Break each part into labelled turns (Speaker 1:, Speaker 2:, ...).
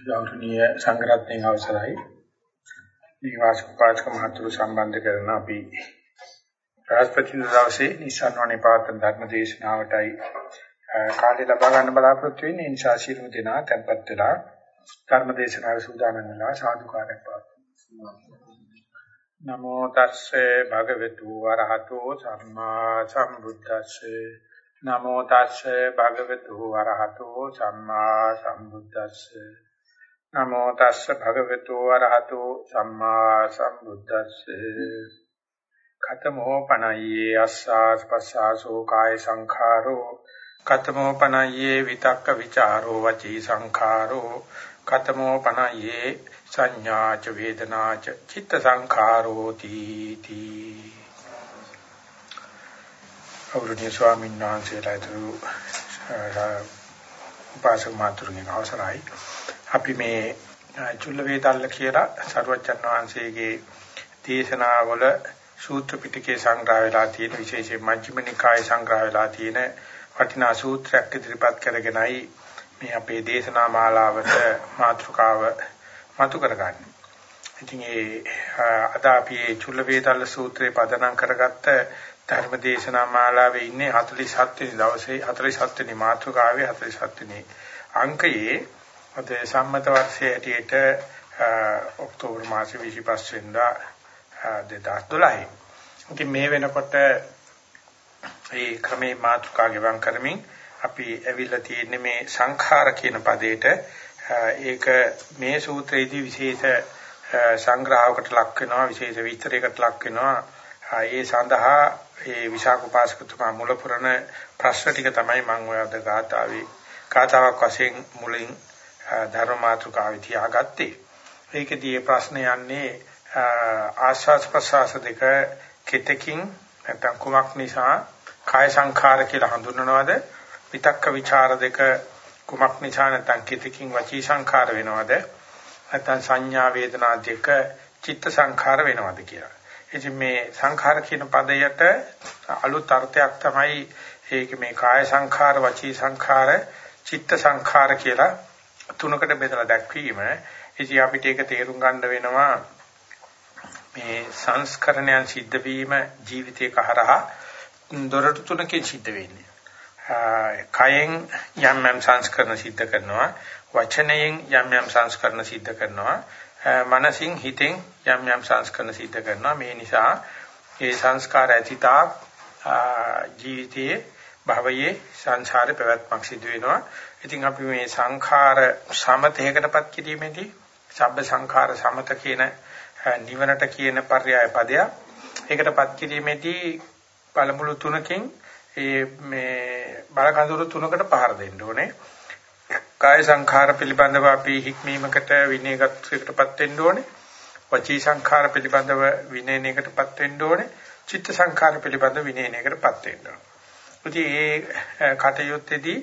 Speaker 1: ගෞරවනීය සංඝරත්නයේ අවසරයි. මේ වාසික පාචක මහතුරු සම්බන්ධ කරන අපි රාජපති දවසේ නිසන්වනේ පාතන ධර්ම දේශනාවටයි කාලය ලබා ගන්න බලාපොරොත්තු වෙන්නේ. නිසා ශිරු දෙනා tempත් වෙලා ධර්ම දේශනාවේ සූදානම් වෙනවා සාදුකාරයක් පාත්තුමා නමෝ තස්සේ භගවතු වරහතෝ සම්මා සම්බුද්දස්සේ. නමෝ තස්සේ භගවතු වරහතෝ සම්මා සම්බුද්දස්සේ. නමෝ තස්ස භගවතු වරහතෝ සම්මා සම්බුද්දස්සේ. කතමෝ පනයියේ අස්සාස් පස්සාසෝ කාය සංඛාරෝ. කතමෝ පනයියේ විතක්ක ਵਿਚාරෝ වචී සංඛාරෝ. කතමෝ පනයියේ සංඥාච වේදනාච චිත්ත සංඛාරෝ තීති. අවුරුණිය ස්වාමීන් වහන්සේලා උපාසක මාතුරුගේ අවසරයි. අපි මේ චුල්ල වේදල්ල කියලා සරුවච්චන් වහන්සේගේ දේශනාවල සූත්‍ර පිටකේ සංග්‍රහ වෙලා තියෙන විශේෂයෙන් මජ්ක්‍ධිම නිකායේ සංග්‍රහ වෙලා තියෙන වටිනා සූත්‍රයක් ඉදිරිපත් කරගෙනයි මේ අපේ දේශනා මාලාවට මාතෘකාව මතු කරගන්නේ. ඉතින් ඒ අද අපි මේ චුල්ල වේදල්ල සූත්‍රේ පදනම් කරගත්ත ධර්ම දේශනා මාලාවේ ඉන්නේ 47 වෙනි දවසේ 47 වෙනි මාතෘකාවේ 47 වෙනි අංකයේ අද සම්මත වර්ෂයේ ඇටියට ඔක්තෝබර් මාසේ 25 වෙනිදා 2012. ඉතින් මේ වෙනකොට ඒ ක්‍රමේ මාතෘකා ගෙවම් කරමින් අපි ඇවිල්ලා තියෙන්නේ මේ සංඛාර කියන පදේට ඒක මේ සූත්‍රයේදී විශේෂ සංග්‍රහයකට ලක් වෙනවා විශේෂ විස්තරයකට ලක් වෙනවා ඒ සඳහා ඒ විශාඛෝපාසකතුමා මුල පුරන ප්‍රශ්න ටික තමයි මම ඔය අද ගාතාවේ කාතාවක් වශයෙන් මුලින් ධර්ම මාතෘකාවේ තියාගත්තේ. ඒකදී ප්‍රශ්න යන්නේ ආස්වාස් ප්‍රසවාස දෙක කෙතකින් නැත්නම් කුමක් නිසා කාය සංඛාර කියලා හඳුන්වනවද? විතක්ක ਵਿਚාර දෙක කුමක් නිසා නැත්නම් කෙතකින් වචී සංඛාර වෙනවද? නැත්නම් සංඥා වේදනා දෙක චිත්ත සංඛාර වෙනවද කියලා. ඉතින් මේ සංඛාර කියන පදයට අලුත් අර්ථයක් තමයි ඒක මේ කාය සංඛාර වචී සංඛාර චිත්ත සංඛාර කියලා තුනකට බෙදලා දැක්වීම. ඉතින් අපිට ඒක තේරුම් ගන්න වෙනවා මේ සංස්කරණයන් සිද්ධ වීම ජීවිතයක හරහා දොරටු තුනකින් සිද්ධ වෙන්නේ. කයෙන් යම් යම් සංස්කරණ සිද්ධ කරනවා වචනයෙන් යම් යම් සංස්කරණ සිද්ධ කරනවා මනසින් හිතෙන් යම් යම් සංස්කරණ සිද්ධ කරනවා. මේ නිසා ඒ සංස්කාර ඇතිතා ජීවිතයේ භවයේ සංසාරේ පැවැත්මක් සිදු වෙනවා. ඉතින් අපි මේ සංඛාර සමතේකටපත් කිරීමේදී සබ්බ සංඛාර සමත කියන නිවනට කියන පర్యాయ පදය ඒකටපත් කිරීමේදී පළමුළු තුනකින් ඒ මේ බලකඳුරු තුනකට පහර දෙන්න ඕනේ. කාය සංඛාර පිළිබඳව අපි හික්මීමකට විනයගතයකටපත් වෙන්න ඕනේ. වචී සංඛාර පිළිබඳව විනයනයකටපත් වෙන්න ඕනේ. චිත්ත සංඛාර පිළිබඳව විනයනයකටපත් වෙන්න ඕනේ. ඉතින් මේ කටයුත්තේදී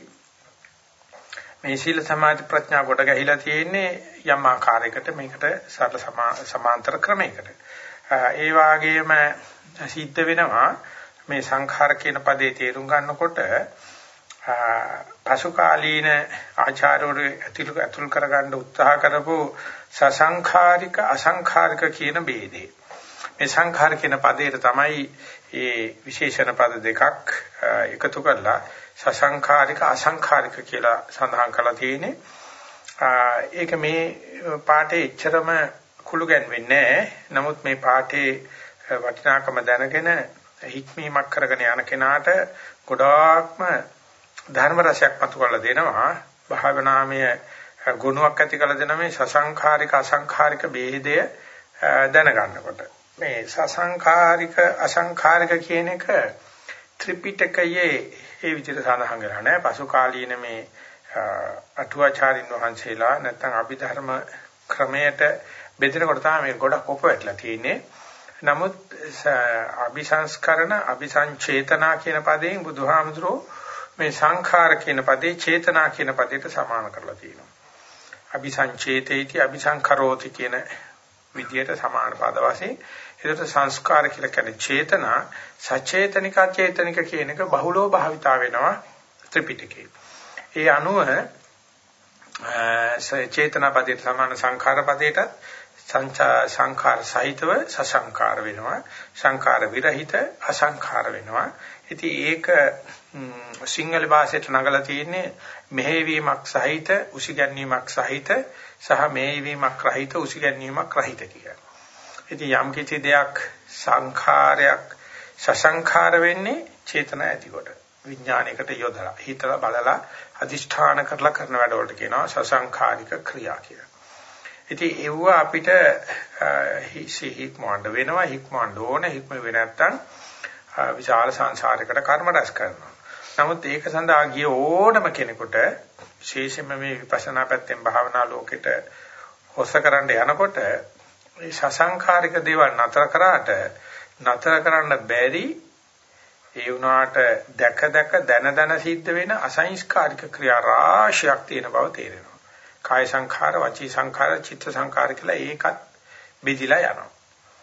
Speaker 1: මේ සීල සමාධි ප්‍රඥා කොට ගැහිලා තියෙන්නේ යම් ආකාරයකට මේකට සරල සමාන්තර ක්‍රමයකට. ඒ වාගේම සිද්ධ වෙනවා මේ සංඛාර කියන පදේ තේරුම් ගන්නකොට පසු කාලීන ආචාර්යවරු ඇතුළු ඇතුළු කරගන්න උත්සාහ කරපු සසංඛාරික අසංඛාරික කියන ભેදේ. මේ සංඛාර කියන පදේට තමයි මේ විශේෂණ පද දෙකක් එකතු කරලා සසංඛාරික අසංඛාරික කියලා සඳහන් කරලා තියෙන්නේ. ඒක මේ පාඩේ එච්චරම කුළු ගැන්වෙන්නේ නැහැ. නමුත් මේ පාඩේ වටිනාකම දැනගෙන හික්මීමක් කරගෙන යන කෙනාට ගොඩාක්ම ධර්ම රසයක් පතු කරලා දෙනවා. භාවනාමය ගුණයක් ඇති කරලා දෙන මේ සසංඛාරික අසංඛාරික ભેදය දැනගන්නකොට මේ සසංඛාරික අසංඛාරික කියන එක ත්‍රිපිටකයේ ඒ විදිහට සඳහන් කරලා නැහැ. පසු කාලීන මේ අටුවාචාරින් වහන්සේලා නැත්නම් අභිධර්ම ක්‍රමයට බෙදෙනකොට තමයි මේ ගොඩක් ඔපවැටලා තියෙන්නේ. නමුත් අபிසංස්කරණ අபிසංචේතනා කියන පදයෙන් බුදුහාමුදුරෝ මේ සංඛාර කියන පදේ චේතනා කියන පදයට සමාන කරලා තියෙනවා. අபிසංචේතේති අபிසංකරෝති කියන විදියට සමාන පද වශයෙන් ඒකට සංස්කාර කියලා කියන්නේ චේතනා සචේතනික චේතනික කියන එක බහුලව භාවිතා වෙනවා ත්‍රිපිටකේ. ඒ අනුව චේතනා පදයට සමාන සංඛාර පදයට සංඛාර සහිතව සසංඛාර වෙනවා සංඛාර විරහිත අසංඛාර වෙනවා ඉතින් ඒක සිංහල භාෂයට නගලා තියෙන්නේ මෙහෙවීමක් සහිත උසිගැන්වීමක් සහිත සහ මෙහෙවීමක් රහිත උසිගැන්වීමක් රහිත කියලා. ඉතින් යම් කිසි දෙයක් සංඛාරයක් සසංඛාර වෙන්නේ චේතන ඇතිකොට. විඥානයකට යොදලා හිතලා බලලා අදිෂ්ඨාන කරලා කරන වැඩවලට කියනවා සසංඛාරික ක්‍රියා කියලා. ඉතින් ඒව අපිට හික්මවන්න වෙනවා හික්මවන්න ඕන හික්ම වෙ නැත්තම් විශාල සංසාරයකට කර්ම රැස් කරනවා. නමුත් ඒක සඳහා ගිය ඕනම කෙනෙකුට විශේෂයෙන්ම මේ විපස්සනා පැත්තෙන් භාවනා ලෝකෙට හොස්ස කරන්න යනකොට මේ සසංඛාරික දේවල් නතර කරාට නතර කරන්න බැරි ඒ වුණාට දැක දැක දන දන සිද්ධ වෙන අසංස්කාරික ක්‍රියා රාශියක් තියෙන බව තේරෙනවා. කාය සංඛාර, වචී සංඛාර, චිත්ත සංඛාර කියලා ඒකත් බෙදිලා යනවා.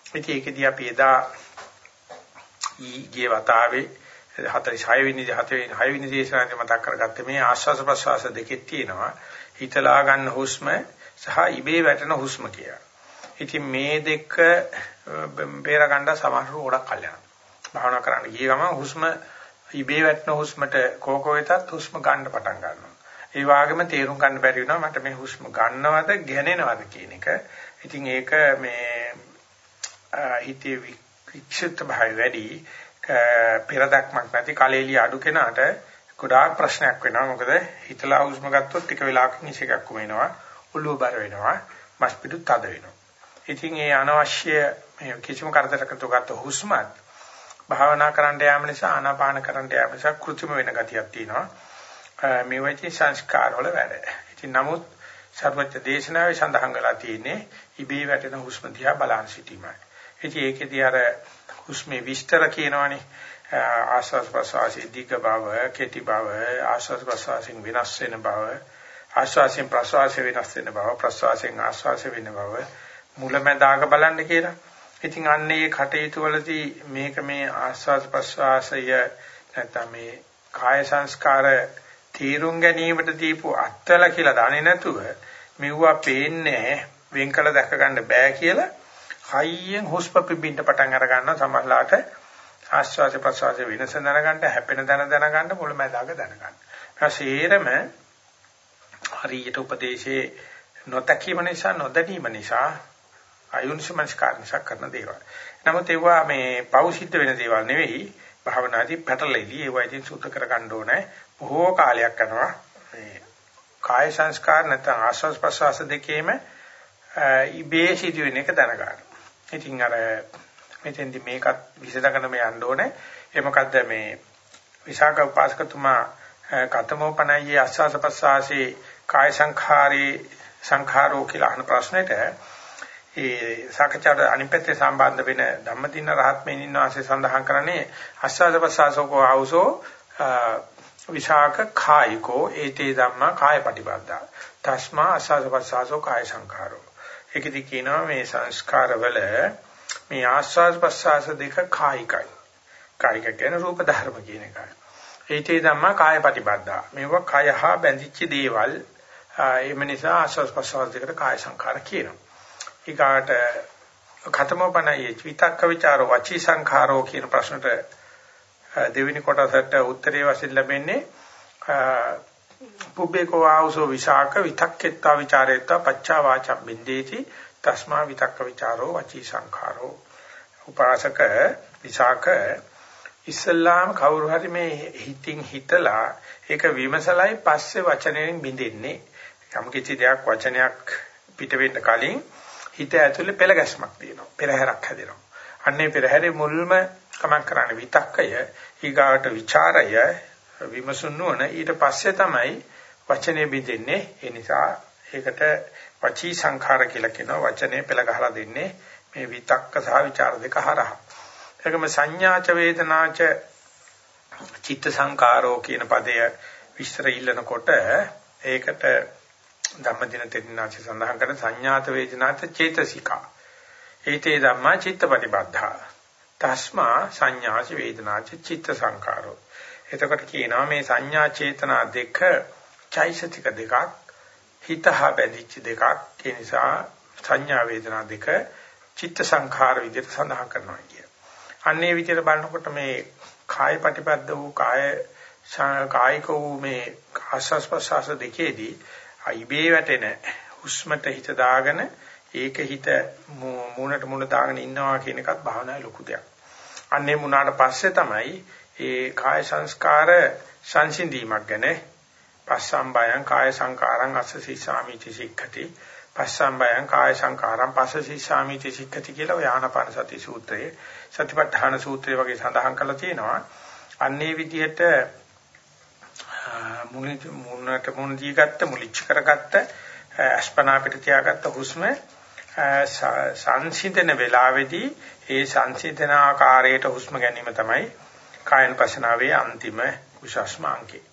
Speaker 1: ඉතින් ඒකදී අපි එදා ඊගේ වතාවේ 46 වෙනි 6 වෙනි දේශනාවේ මතක් කරගත්තේ මේ ආශ්වාස ප්‍රශ්වාස දෙකෙත් තියෙනවා. හිතලා ගන්න හුස්ම සහ ඉබේ වැටෙන හුස්ම කියලා. ඉතින් මේ දෙක බේර ගන්න සමහරව ගොඩක් කල් යනවා. භාවනා කරන්න ගිය ගමන් හුස්ම ඉබේ වැටෙන හුස්මට කෝකෝ වෙතත් හුස්ම ගන්න පටන් ගන්නවා. ඒ වගේම තේරුම් ගන්න බැරි වෙනවා මට මේ හුස්ම ගන්නවද ගැනෙනවද කියන එක. ඉතින් ඒක මේ හිතේ වික්ෂිප්ත භාවය වැඩි පෙරදක්මක් නැති කලෙලිය අඩු කෙනාට ගොඩාක් ප්‍රශ්නයක් වෙනවා. මොකද හිතලා හුස්ම ගත්තොත් ටික වෙලාවකින් ඉෂේකක් වෙනවා. ඔළුව බර වෙනවා. මස් පිටු තද වෙනවා. ඉතින් ඒ අනවශ්‍ය කිසිම කරදරයකට ගත්ත හුස්මත් භාවනා කරන්න යාම නිසා ආනාපාන කරන්න යාම නිසා කෘත්‍රිම වෙන ගතියක් තියෙනවා. මේ වෙච්ච සංස්කාර වල වැඩ. ඉතින් නමුත් සර්වඥ දේශනාවේ සඳහන් වෙලා තියෙන්නේ ඉබේ වැටෙන හුස්ම දිහා බලන් සිටීමයි. ඉතින් ඒකෙදී අර හුස්මේ විස්තර කියනවනේ ආස්වාස් ප්‍රසවාසී දීක බව, කෙටි බව, ආස්වාස් ප්‍රසවාසයෙන් විනාශ වෙන බව, ආස්වාසයෙන් ප්‍රසවාසයෙන් විනාශ වෙන බව, ප්‍රසවාසයෙන් ආස්වාස වෙන බව මුලැමැදාක බලන්න කියලා. ඉතින් අන්න ඒ කටයුතු වලදී මේක මේ ආස්වාද ප්‍රස්වාසය නැත්නම් මේ කාය සංස්කාර තීරුම් ගැනීමට දීපු අත්වල කියලා දන්නේ නැතුව මෙවුවා පේන්නේ වෙන් කළ දැක ගන්න බෑ කියලා හයියෙන් හුස්ම පිබින්න පටන් අර ගන්නවා සමහරලාට ආස්වාද ප්‍රස්වාස වෙනස දැනගන්න හැපෙන දැන දැනගන්න මුලමඳාක දැනගන්න. ඊපස්සේරම හරියට උපදේශේ නොතකීම නිසා නොදැනීම නිසා අයුන්සමස්කාර නිසා කරන දේවල්. නමුත් ඒවා මේ පෞසිද්ධ වෙන දේවල් නෙවෙයි භාවනාදී පැටලෙලි ඒවා ඉතින් සුද්ධ කරගන්න ඕනේ. බොහෝ කාලයක් කරනවා. මේ කාය සංස්කාර නැත්නම් ආස්වාස් ප්‍රසවාස දෙකේම ඉබේ සිදුවෙන එක දැනගන්න. ඉතින් අර මෙතෙන්දි මේකත් විසඳගෙන මේ යන්න ඕනේ. ඒ මොකද්ද මේ විසාක උපාසකතුමා කතමෝපනයේ ආස්වාස ප්‍රසවාසී කාය සංඛාරේ සංඛාරෝ කියලා අහන ප්‍රශ්නෙට ඒ සාකච්ඡාවට අනිත් පැත්තේ සම්බන්ධ වෙන ධම්මදින රහත් මෙනින් වාසේ සඳහන් කරන්නේ අස්සාද ප්‍රසාසෝකෝ ආවසෝ විශාක කායිකෝ ඒතේ ධම්මා කාය පටිපද්දා තස්මා අස්සාද ප්‍රසාසෝ කාය සංඛාරෝ. ඒකෙදි කියනවා මේ සංස්කාරවල මේ ආස්වාද ප්‍රසාස දෙක කායිකයි. කායික කියන රූප ධර්ම කියන එකයි. ඒතේ ධම්මා කාය පටිපද්දා මේවා කය හා බැඳිච්ච දේවල් එහෙම නිසා ආස්වාද ප්‍රසාස දෙකට කාය සංඛාර කියනවා. ඊගාට ඛතමපනයි චිතක්ක ਵਿਚාරෝ වචී සංඛාරෝ කියන ප්‍රශ්නට දෙවෙනි කොටසට උත්තරේ වශයෙන් ලැබෙන්නේ පුබ්බේකෝ ආවසෝ විසාක විතක්කෙත්තා ਵਿਚාරේත්තා පච්චා වාචා බින්දේති තස්මා විතක්ක ਵਿਚාරෝ වචී සංඛාරෝ. උපාසක විසාක ඉස්ලාම් කවුරු හරි මේ හිතින් හිතලා ඒක විමසලයි පස්සේ වචනයෙන් බින්දෙන්නේ යම් කිසි දෙයක් වචනයක් පිට වෙන්න කලින් හිත ඇතුලේ පෙළ ගැස්මක් තියෙනවා. පෙරහැරක් හැදෙනවා. අන්නේ පෙරහැරේ මුල්ම කමක් කරන්නේ විතක්කය, ඊගාට ਵਿਚාරය විමසුන් නොවන ඊට පස්සේ තමයි වචනේ බින්දෙන්නේ. ඒ නිසා ඒකට වචී සංඛාර කියලා කියනවා. වචනේ පෙළ ගහලා දෙන්නේ මේ විතක්ක සහ ਵਿਚාර දෙක හරහා. ඒකම සංඥාච වේදනාච චිත්ත සංකාරෝ කියන පදය විස්තර ඉල්ලනකොට ඒකට ධම්මදින තෙන්නාචි සඳහන් කරන සංඥාත වේදනාත චේතසිකා. ඒතේ ධම්මා චිත්තපටිබද්ධා. තස්මා සංඥාච වේදනාච චිත්ත සංකාරෝ. එතකොට කියනවා මේ සංඥා චේතනා දෙක චෛතසික දෙකක් හිත හා බැඳිච්ච දෙකක් ඒ නිසා සංඥා වේදනා දෙක චිත්ත සංඛාර විදිහට සඳහන් කරනවා කිය. අන්නේ විදිහට බලනකොට මේ කාය ප්‍රතිපද වූ කාය කායික වූ මේ ආස්වාස් ප්‍රසආස දෙකේදී අයිබේ වැටෙන හුස්මට හිත දාගෙන ඒක හිත මූණට මූණ දාගෙන ඉන්නවා කියන එකත් භාවනාවේ ලොකු දෙයක්. අන්නේ මුණාට පස්සේ තමයි ඒ කාය සංස්කාර සංසිඳීමක් ගැන පස්සම්බයං කාය සංකාරං අස්ස සීසාමිති සික්ඛති පස්සම්බයං කාය සංකාරං පස්ස සීසාමිති සික්ඛති කියලා ඔය ආනාපාන සති සූත්‍රයේ සතිපට්ඨාන සූත්‍රය වගේ සඳහන් කරලා තියෙනවා අන්නේ විදිහට මුණට මුණට මුණ දීගත්ත මුලිච්ච කරගත්ත අස්පනා පිට තියාගත්ත හුස්ම සංසිඳන වේලාවේදී ඒ සංසිඳන ආකාරයට හුස්ම ගැනීම තමයි කායන පසනාවේ අන්තිම උසස්ම අංකේ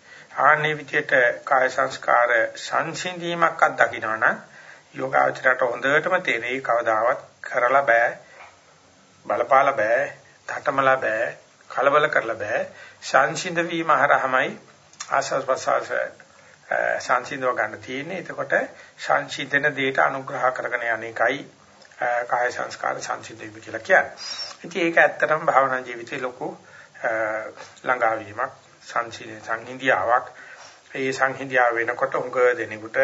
Speaker 1: ආන්නේ විදියට කාය සංස්කාර සංසිඳීමක් අත්දකිනවා නම් යෝගාචරයට හොඳටම තේරෙයි කවදාවත් කරලා බෑ බලපාලා බෑ තටමලා බෑ කලබල කරලා බෑ. සංසිඳ වීම හරහමයි ආසස් ප්‍රසාස සංසිඳව ගන්න තියෙන්නේ. එතකොට සංසිඳන දෙයට අනුග්‍රහ කරගෙන යන්නේකයි කාය සංස්කාර සංසිඳීම කියලා කියන්නේ. ඉතින් ඒක ඇත්තටම භාවනා ජීවිතේ ලොකු ළඟාවීමක් සංසිඳ සංහිඳියාවක්. ඒ සංහිඳියාව වෙනකොට උඟ දෙනෙකුට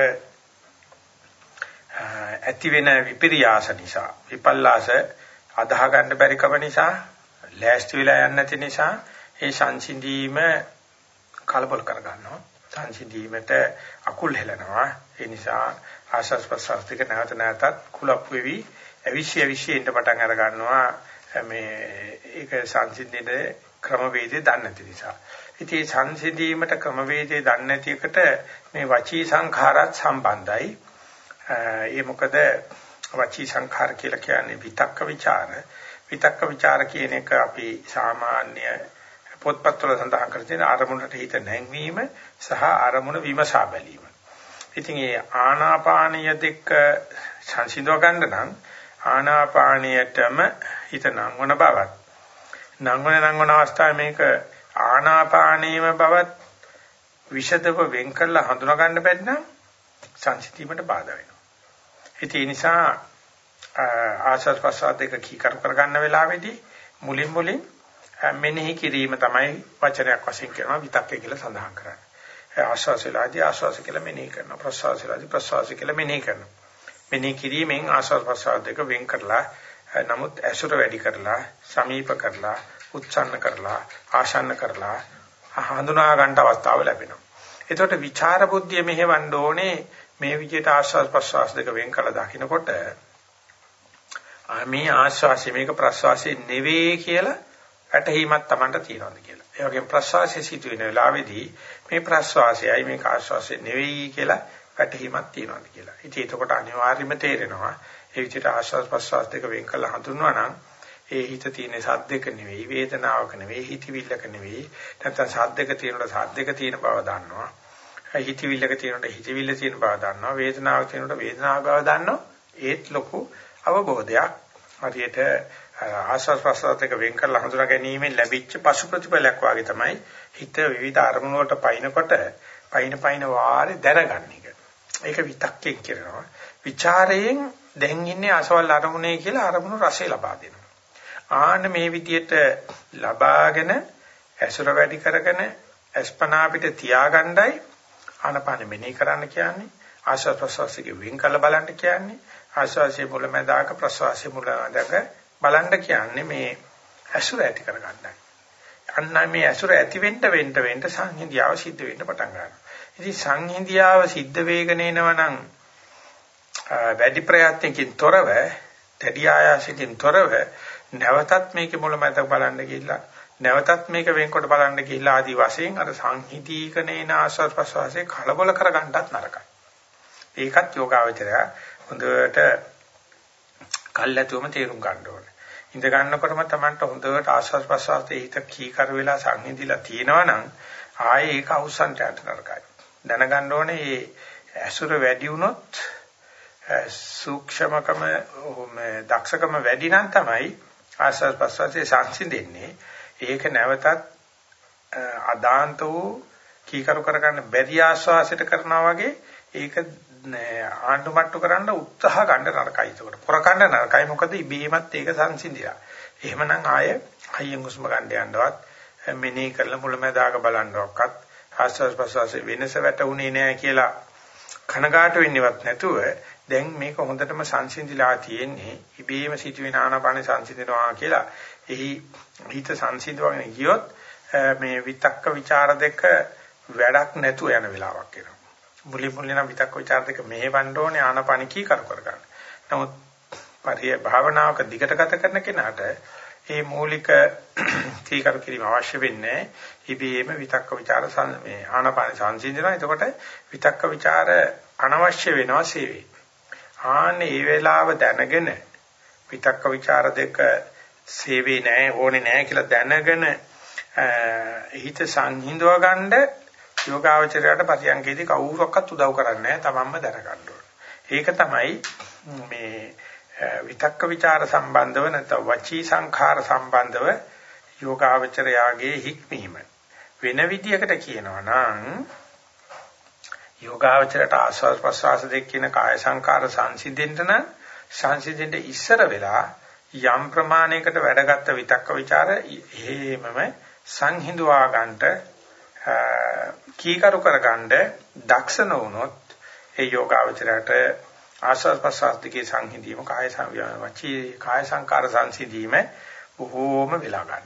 Speaker 1: ඇති වෙන විපිරියාස නිසා විපල්ලාස අදාහ ගන්න බැරි කම නිසා ලෑස්ති වෙලා යන්නේ නැති නිසා ඒ සංසිඳීම කලබල කර ගන්නවා. සංසිඳීමට අකුල් හෙලනවා. ඒ නිසා ආශස් ප්‍රසස්තික නැවත නැවතත් කුලප් වෙවි අවිශ්ය විශ්යෙන්ට පටන් අර ගන්නවා මේ ඒක සංසිඳින ක්‍රමවේදය දන්නේ නැති නිසා. ඉතින් සංසිඳීමට ක්‍රමවේදය දන්නේ නැති එකට මේ වචී සංඛාරත් සම්බන්ධයි. ඒ මොකද වචී සංඛාර කියලා කියන්නේ විතක්ක ਵਿਚාර. විතක්ක ਵਿਚාර කියන එක අපි සාමාන්‍ය පොත්පත්වල සඳහන් කර තියෙන අරමුණට හිත නැංවීම සහ අරමුණ විමසා බැලීම. ඉතින් මේ ආනාපානීය දෙක සංසිඳව ගන්න නම් ආනාපානියටම හිත නංවන බවත් නංවන නංවන අවස්ථාවේ මේක ආනාපානීයම බවත් විෂදව වෙන් කරලා හඳුනා ගන්න බැරි නම් සංසිතීමට බාධා වෙනවා. ඒ නිසා ආශස් ප්‍රසාද දෙක කීකරු කර ගන්න වෙලාවේදී මුලින් මුලින් මෙනෙහි කිරීම තමයි වචනයක් වශයෙන් කරනවා විතක්කේ කියලා සඳහන් කරන්නේ. ආශාසලාදී ආශාස කියලා මෙනෙහි කරනවා. ප්‍රසවාසලාදී ප්‍රසවාස කියලා මෙනෙහි කරනවා. මෙනෙහි කිරීමෙන් ආශාස ප්‍රසාද දෙක වෙන් කරලා නමුත් ඇසුර වැඩි කරලා සමීප කරලා උච්චන්න කරලා ආශන්න කරලා හඳුනා ගන්න අවස්ථාව ලැබෙනවා. එතකොට විචාර බුද්ධිය මෙහෙවන්න ඕනේ මේ විදිහට ආස්වාස් ප්‍රස්වාස් දෙක වෙන් කළ දකින්නකොට මේ ආස්වාසි මේක ප්‍රස්වාසි නෙවෙයි කියලා වැටහීමක් Tamanට තියෙනවාද කියලා. ඒ වගේම ප්‍රස්වාසයේ සිදුවෙන වෙලාවේදී මේ ප්‍රස්වාසයයි මේක ආස්වාසි නෙවෙයි කියලා වැටහීමක් තියෙනවාද කියලා. ඉතින් එතකොට අනිවාර්යයෙන්ම තේරෙනවා ඒ විදිහට ආස්වාස් ප්‍රස්වාස් දෙක වෙන් කළ හඳුන්වනවා නම් ඒ හිත තියෙන සද්දක නෙවෙයි වේදනාවක නෙවෙයි හිතවිල්ලක නෙවෙයි. නැත්නම් සද්දක තියෙනකොට සද්දක තියෙන බව දන්නවා. හිතවිල්ලක තියෙනකොට හිතවිල්ල තියෙන බව දන්නවා. වේදනාවක තියෙනකොට වේදනාව බව දන්නවා. ඒත් ලොකු අවබෝධයක්. හරියට ආස්වාස් ප්‍රසආතක වෙන් කරලා හඳුනා ගැනීමෙන් ලැබිච්ච පසු ප්‍රතිඵලයක් වාගේ තමයි හිත විවිධ අරමුණු වලට පයින්නකොට පයින් පයින් වාරේ දැනගන්න එක. ඒක විතක්කෙන් කරනවා. ਵਿਚාරයෙන් දැන් ඉන්නේ අසවල් අරමුණේ කියලා අරමුණු රසය ලබා දෙනවා. ආන්න මේ විදියට ලබාගෙන ඇසුර වැඩි කරගෙන අස්පනා පිට තියාගණ්ඩයි ආනපාන මෙනෙහි කරන්න කියන්නේ ආශ්වාස ප්‍රශ්වාසයේ වෙන් කළ බලන්න කියන්නේ ආශ්වාසයේ මුලැමැදාක ප්‍රශ්වාසයේ මුලැමැදාක බලන්න කියන්නේ මේ ඇසුර ඇති කරගන්නයි. අන්න මේ ඇසුර ඇති වෙන්න වෙන්න වෙන්න සංහිඳියාව සිද්ධ වෙන්න පටන් ගන්නවා. ඉතින් සංහිඳියාව සිද්ධ වේගන එනවනම් වැඩි ප්‍රයත්නකින් තොරව, දැඩි ආයාසකින් තොරව නැවතත් මේකේ මුලමැද බලන්න ගිහිල්ලා නැවතත් මේක වෙන්කොට බලන්න ගිහිල්ලා ආදි වශයෙන් අර සංහිතීකනේන ආස්වාද ප්‍රසවාසයේ කලබල කරගන්නත් නරකයි. ඒකත් යෝගාවචරය හොඳට කල්ැතුවම තේරුම් ගන්න ඕනේ. ඉඳ ගන්නකොටම Tamanට හොඳට ආස්වාද ප්‍රසවාසයේ හිත කීකර වෙලා සංහිඳිලා තියෙනවා නම් ආයේ ඒක අවසන්ට යන්න නරකයි. දැනගන්න ඕනේ මේ ඇසුර වැඩි වුණොත් සූක්ෂමකම දක්ෂකම වැඩි නම් තමයි ආස්වාද ප්‍රසවාසයේ සංසිඳෙන්නේ ඒක නැවතත් අදාන්ත වූ කීකරු කරගන්න බැරි ආස්වාසයට කරනවා වගේ ඒක ආණ්ඩු මට්ටු කරන්න උත්සාහ ගන්න නරකයි. ඒකට පොරකන්න නරකයි. මොකද ඉබේමත් ඒක සංසිඳිලා. එහෙමනම් ආයේ හයියෙන් හුස්ම ගන්න යන්නවත් මෙනෙහි කරලා මුලමදාග බලන්නවක්වත් ආස්වාස් ප්‍රසවාස වෙනස වැටුනේ නැහැ කියලා කනගාටු වෙන්නේවත් නැතුව දැන් මේක හොඳටම සංසිඳිලා තියෙන්නේ ඉබේම සිටින ආනාපාන සංසිඳනවා කියලා. එහි හිත සංසිඳවගෙන ගියොත් මේ විතක්ක ਵਿਚාර දෙක වැඩක් නැතුව යන වෙලාවක් එනවා. මුලින් මුලින් නම් විතක්ක ਵਿਚාර දෙක මෙහෙවන්න ඕනේ ආනපන කී කර කර ගන්න. නමුත් පරිය භාවනාවක දිගට ගත කරන කෙනාට මේ මූලික කී කර කිරීම අවශ්‍ය වෙන්නේ ඉබේම විතක්ක ਵਿਚාර මේ ආනපන සංසිඳනවා. එතකොට විතක්ක ਵਿਚාර අනවශ්‍ය වෙනවා සීවේ. ආන්නේ මේ වෙලාව දැනගෙන විතක්ක ਵਿਚාර දෙක සේවේ නැහැ ඕනේ නැහැ කියලා දැනගෙන හිත සංහිඳව ගන්නේ යෝගාවචරයට පරියන්කේදී කවුරක්වත් උදව් කරන්නේ නැහැ. තමන්ම දැනගන්න ඒක තමයි මේ විතක්ක ਵਿਚාර සම්බන්ධව නැත්නම් වචී සංඛාර සම්බන්ධව යෝගාවචරයාගේ හික්මීම. වෙන විදියකට කියනවා නම් යෝගාවචරයට ආස්වාද ප්‍රසවාස දෙකින කාය සංකාර සංසිඳෙන්න නම් සංසිඳෙන්න ඉස්සර වෙලා යම් ප්‍රමාණයකට වැඩගත් විතක්ක ਵਿਚාර හේමම සංහිඳුවා ගන්නට කීකරු කරගන්න දක්ෂ නොවුනොත් ඒ යෝගාවචරයට ආස්වාද ප්‍රසාරතිකේ සංහිඳීම කාය සංවචී කාය සංකාර සංසිඳීම බොහෝම වෙලා ගන්න.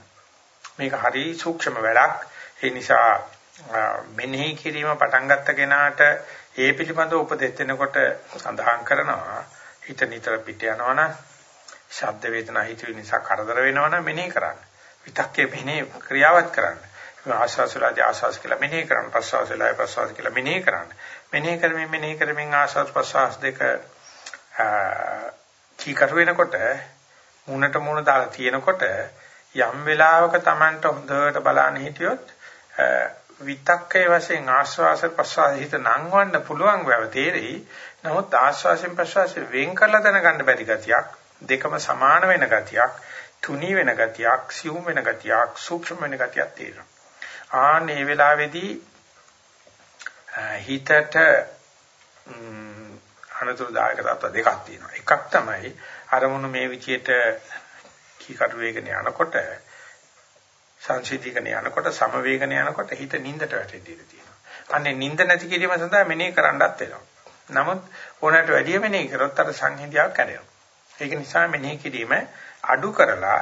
Speaker 1: මේක හරි සූක්ෂම වැඩක්. ඒ නිසා මෙනෙහි කිරීම පටන් ගත්ත කෙනාට ඒ පිළිබඳව උපදෙස් දෙනකොට සඳහන් කරනවා හිත නිතර පිට යනවනම් ශබ්ද වේදනා හිතුවේ නිසා කරදර වෙනවනම් මෙනෙහි කරන්න. විතක්කේ මෙනෙහි ක්‍රියාවත් කරන්න. ආශාසලාදී ආශාස කියලා මෙනෙහි කරන්න ප්‍රසවාසලාදී ප්‍රසවාස කියලා මෙනෙහි කරන්න මෙනෙහි කරමින් මෙනෙහි කරමින් ආශාස ප්‍රසවාස දෙක කීකර වෙනකොට මුණට මුණ දාලා තියෙනකොට යම් වෙලාවක Tamanට හොඳට බලන්න හිටියොත් විතක්කේ වශයෙන් ආශ්වාස ප්‍රශ්වාස හිත නංවන්න පුළුවන් බව තේරෙයි. නමුත් ආශ්වාසයෙන් ප්‍රශ්වාසයෙන් වෙන් කරලා දැනගන්න බැරි ගතියක් දෙකම සමාන වෙන ගතියක් තුනී වෙන ගතියක් සියුම් වෙන ගතියක් සූක්ෂම වෙන ගතියක් තියෙනවා. ආන් මේ වෙලාවේදී හිතට අනතුරුදායක තත්ත්ව දෙකක් තියෙනවා. එකක් තමයි අරමුණු මේ විදියට කීකටු වේගන යනකොට සංසිද්ධිකන යනකොට සම වේගන යනකොට හිත නින්දට වැටෙන්න ඉඩ තියෙනවා. අන්නේ නින්ද නැති කිරීම සඳහා මෙනෙහි කරන්නත් වෙනවා. නමුත් ඕනෑමට වැඩිය මෙනෙහි කරොත් අර සංහිඳියාවක් කැඩෙනවා. ඒක නිසා මෙනෙහි කිරීම අඩු කරලා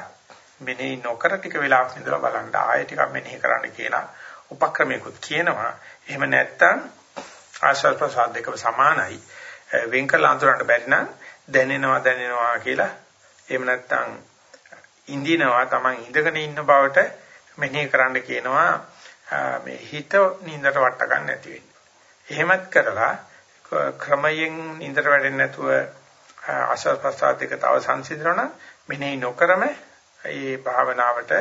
Speaker 1: මෙනෙහි නොකර ටික වෙලාවක් ඉඳලා බලන්න ආයෙ ටිකක් මෙනෙහි කරන්න කියලා උපක්‍රමයකුත් කියනවා. එහෙම නැත්නම් ආශ්වාස ප්‍රසාද දෙකම සමානයි. වෙන් කරලා අඳුරන්න බැරි නම් දැනෙනවා දැනෙනවා කියලා එහෙම නැත්නම් ඉඳිනවා Taman ඉඳගෙන ඉන්න බවට මෙනෙහි කරන්න කියනවා මේ හිත නින්දට වට ගන්න නැති වෙන්නේ. එහෙමත් කරලා ක්‍රමයෙන් නින්දට වැටෙන්නේ නැතුව ආශ්වාස ප්‍රසාද දෙක තව සංසිඳනවා මෙනෙහි නොකරම ඒ භාවනාවට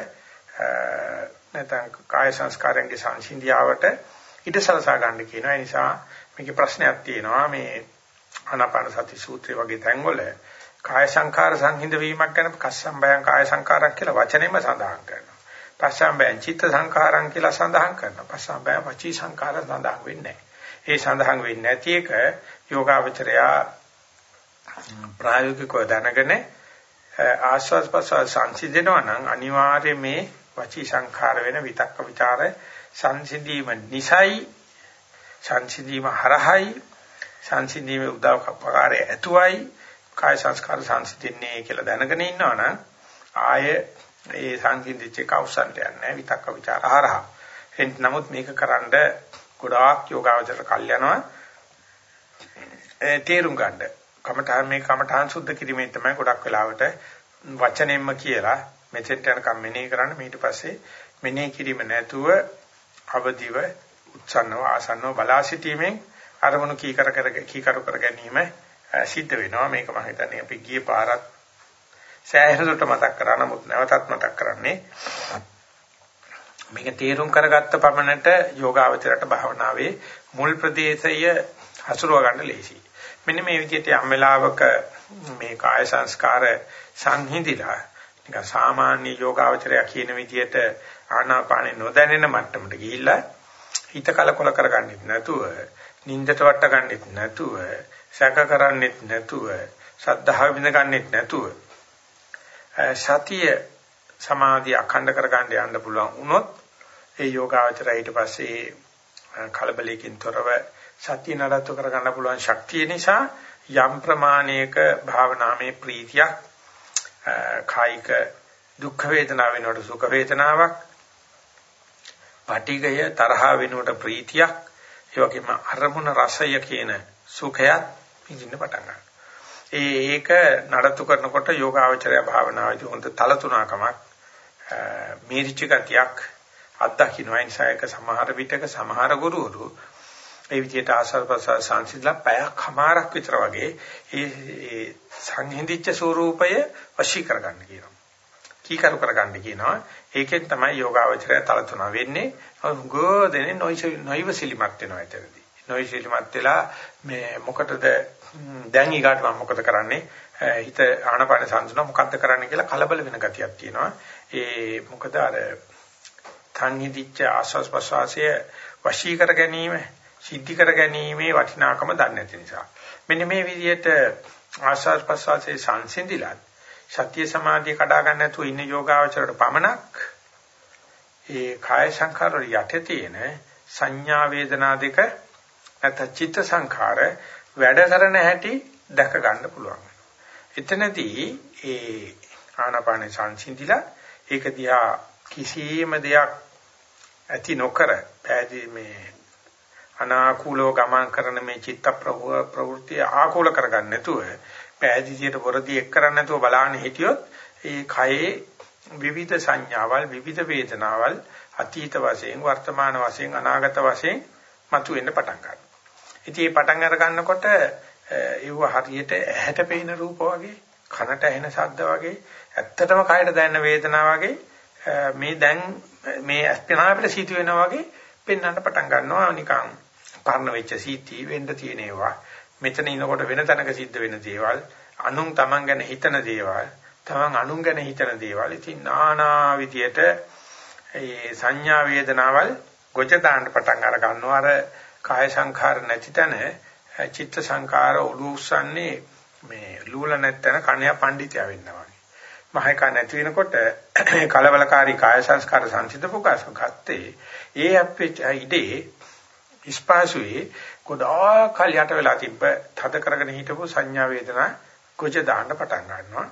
Speaker 1: නැත්නම් කාය සංස්කාරයන්ගේ සංසිඳියාවට ඊට සලසා ගන්න කියනවා. ඒ නිසා මේකේ ප්‍රශ්නයක් තියෙනවා මේ ආනාපාන සති සූත්‍රය වගේ තැන්වල කාය සංකාර සංහිඳ වීමක් ගැන කස්සම්බයං කාය සංකාරක් කියලා වචනේම සඳහන් කරනවා. පස්සම්බයං චිත්ත සංකාරං කියලා සඳහන් කරනවා. පස්සම්බයං වචී සංකාර සඳහන් වෙන්නේ ඒ සඳහන් වෙන්නේ නැති එක යෝගාවචරයා ප්‍රායෝගිකව දැනගෙන ආස්වාස් ප්‍රසවාස සංසිඳෙනවා නම් අනිවාර්යයෙන් මේ වචී සංඛාර වෙන විතක්ක ਵਿਚාර සංසිඳීම නිසයි සංසිඳීම හරහයි සංසිඳීමේ උදව් කපකාරය ඇතුවයි කාය සංස්කාර සංසිඳින්නේ කියලා දැනගෙන ඉන්නවා නම් ආය ඒ සංසිඳිච්ච කෞසල්‍යයක් නැහැ විතක්ක ਵਿਚාර හරහා. එත් නමුත් මේක කරන්න ගොඩාක් යෝගාවචර කල්යනවා තේරුම් ගන්න. කමඨාන් මේ කමඨාන් සුද්ධ කිරීමෙන් තමයි ගොඩක් වෙලාවට වචනෙන්ම කියලා මෙතෙන්ට යනකම් මෙනෙහි කරන්න. ඊට පස්සේ මෙනෙහි කිරීම නැතුව අවදිව උත්සන්නව ආසන්නව බලා සිටීමෙන් අරමුණු කීකර කර කීකරු කර ගැනීම සිද්ධ වෙනවා. මේක මම හිතන්නේ අපි ගියේ පාරත් සෑහෙනට මතක් කරා. නමුත් නැවතත් මතක් කරන්නේ මේක තේරුම් කරගත්ත පමණට යෝගාවචරයට භාවනාවේ මුල් ප්‍රදේශය හසුරව ගන්න ලේසියි. මෙන්න මේ විදිහට යම් වෙලාවක මේ කාය සංස්කාර සංහිඳිලා නිකන් සාමාන්‍ය යෝගාවචරය කියන විදිහට ආනාපානෙ නොදැනෙන මට්ටමට ගිහිල්ලා හිත කලකොල කරගන්නෙත් නැතුව නින්දට වට ගන්නෙත් නැතුව, සැක කරන්නෙත් නැතුව, සද්ධාව විඳ ගන්නෙත් නැතුව සතිය සමාධිය අඛණ්ඩ කරගන්න යන්න පුළුවන් වුණොත් ඒ යෝගාවචරය ඊට පස්සේ කලබලයෙන් තොරව සතිය නඩත්තු කරගන්න පුළුවන් ශක්තිය නිසා යම් ප්‍රමාණයක භාවනාමේ ප්‍රීතියක් කායික දුක් වේදනාව වෙනකොට සුඛ වේදනාවක් පටිගය තරහ වෙනකොට ප්‍රීතියක් ඒ වගේම අරමුණ රසය කියන සුඛයත් විඳින්න පටන් ගන්නවා. ඒ ඒක නඩත්තු කරනකොට යෝගාවචරය භාවනාවේදී හොඳ තලතුණකමක් මේරිච්ච ගතියක් අත්දකින්න ඒ නිසා ඒක සමහර විටක සමහර ගුරුවරු ඒ විදිහට ආසල් ප්‍රසාර සංසිඳලා පැයක් හමාරක් විතර වගේ ඒ සංහිඳිච්ච ස්වરૂපය වශී කරගන්න කියනවා. කීකරු කරගන්න කියනවා. ඒකෙන් තමයි යෝගාවචරය තලතුණ වෙන්නේ. ගෝදෙනේ නොයිවසිලිමත් වෙනවා එතනදී. නොයිවසිලිමත් වෙලා මේ මොකටද දැන් ඊගාට මම මොකද කරන්නේ? හිත ආනපාන සංසුන මොකද්ද කරන්න කියලා කලබල වෙන ගතියක් තියෙනවා. ඒ මොකද අර සංහිඳිච්ච ආස්වාස් ප්‍රසවාසය වශී කර ගැනීම සිද්ධි කර ගැනීමේ වටිනාකම දන්නේ නැති නිසා. මෙන්න මේ විදිහට ආස්වාස් ප්‍රසවාසයේ සංසිඳිලා සත්‍ය සමාධිය කඩා ගන්න නැතුව ඉන්න යෝගාවචරයට පමණක් ඒ කාය සංඛාර යටේ තියෙන සංඥා වේදනා දෙක නැත්නම් චිත්ත සංඛාර වැඩ කරන හැටි දැක ගන්න පුළුවන්. එතනදී ඒ ආනාපාන සංසිඳිලා ඒක දිහා කිසියම් දෙයක් ඇති නොකර පෑදී මේ අනාකූලව ගමන් කරන මේ චිත්ත ප්‍රවෘත්ති ආකූල කරගන්න නැතුව පෑදීසියට වරදී එක් කරන්න නැතුව බලන්න හිටියොත් ඒ කයේ විවිධ සංඥාවල් විවිධ වේදනාවල් අතීත වශයෙන් වර්තමාන වශයෙන් අනාගත වශයෙන් මතුවෙන්න පටන් ගන්නවා. ඉතින් මේ පටන් අර ගන්නකොට ඒව හරියට ඇහැට පෙනෙන රූප වගේ කනට ඇහෙන ශබ්ද වගේ ඇත්තටම කයට දැනෙන වේදනා වගේ මේ දැන් මේ අස්පනා අපිට සිතු වෙනවා වගේ පෙන්වන්න පටන් ගන්නවා නිකන් පරණ වෙච්ච සීටි වෙන්න තියෙන ඒවා. මෙතන ඉනකොට වෙන තැනක සිද්ධ වෙන දේවල් අනුන් තමන් ගැන හිතන දේවල් තමන් අනුන් ගැන හිතන දේවල්. ඉතින් নানা විදියට ඒ සංඥා වේදනාවල් ගොජ දාන්න පටන් අර ගන්නවා. අර කාය සංඛාර නැති තැන චිත්ත සංඛාර ඔලු උස්සන්නේ මේ ලූල නැත්තන කණ්‍යා පඬිතිය වෙන්නවා මහේක නැති වෙනකොට කලබලකාරී කාය සංස්කාර සංසිද්ධ ප්‍රකාශ ගත්තේ ඒ අපේ ඉදේ ඉස්පාසුවේ ගොඩාක් කල් යට වෙලා තිබ්බ තද කරගෙන හිටපු සංඥා වේදනා කුජ දාන්න පටන් ගන්නවා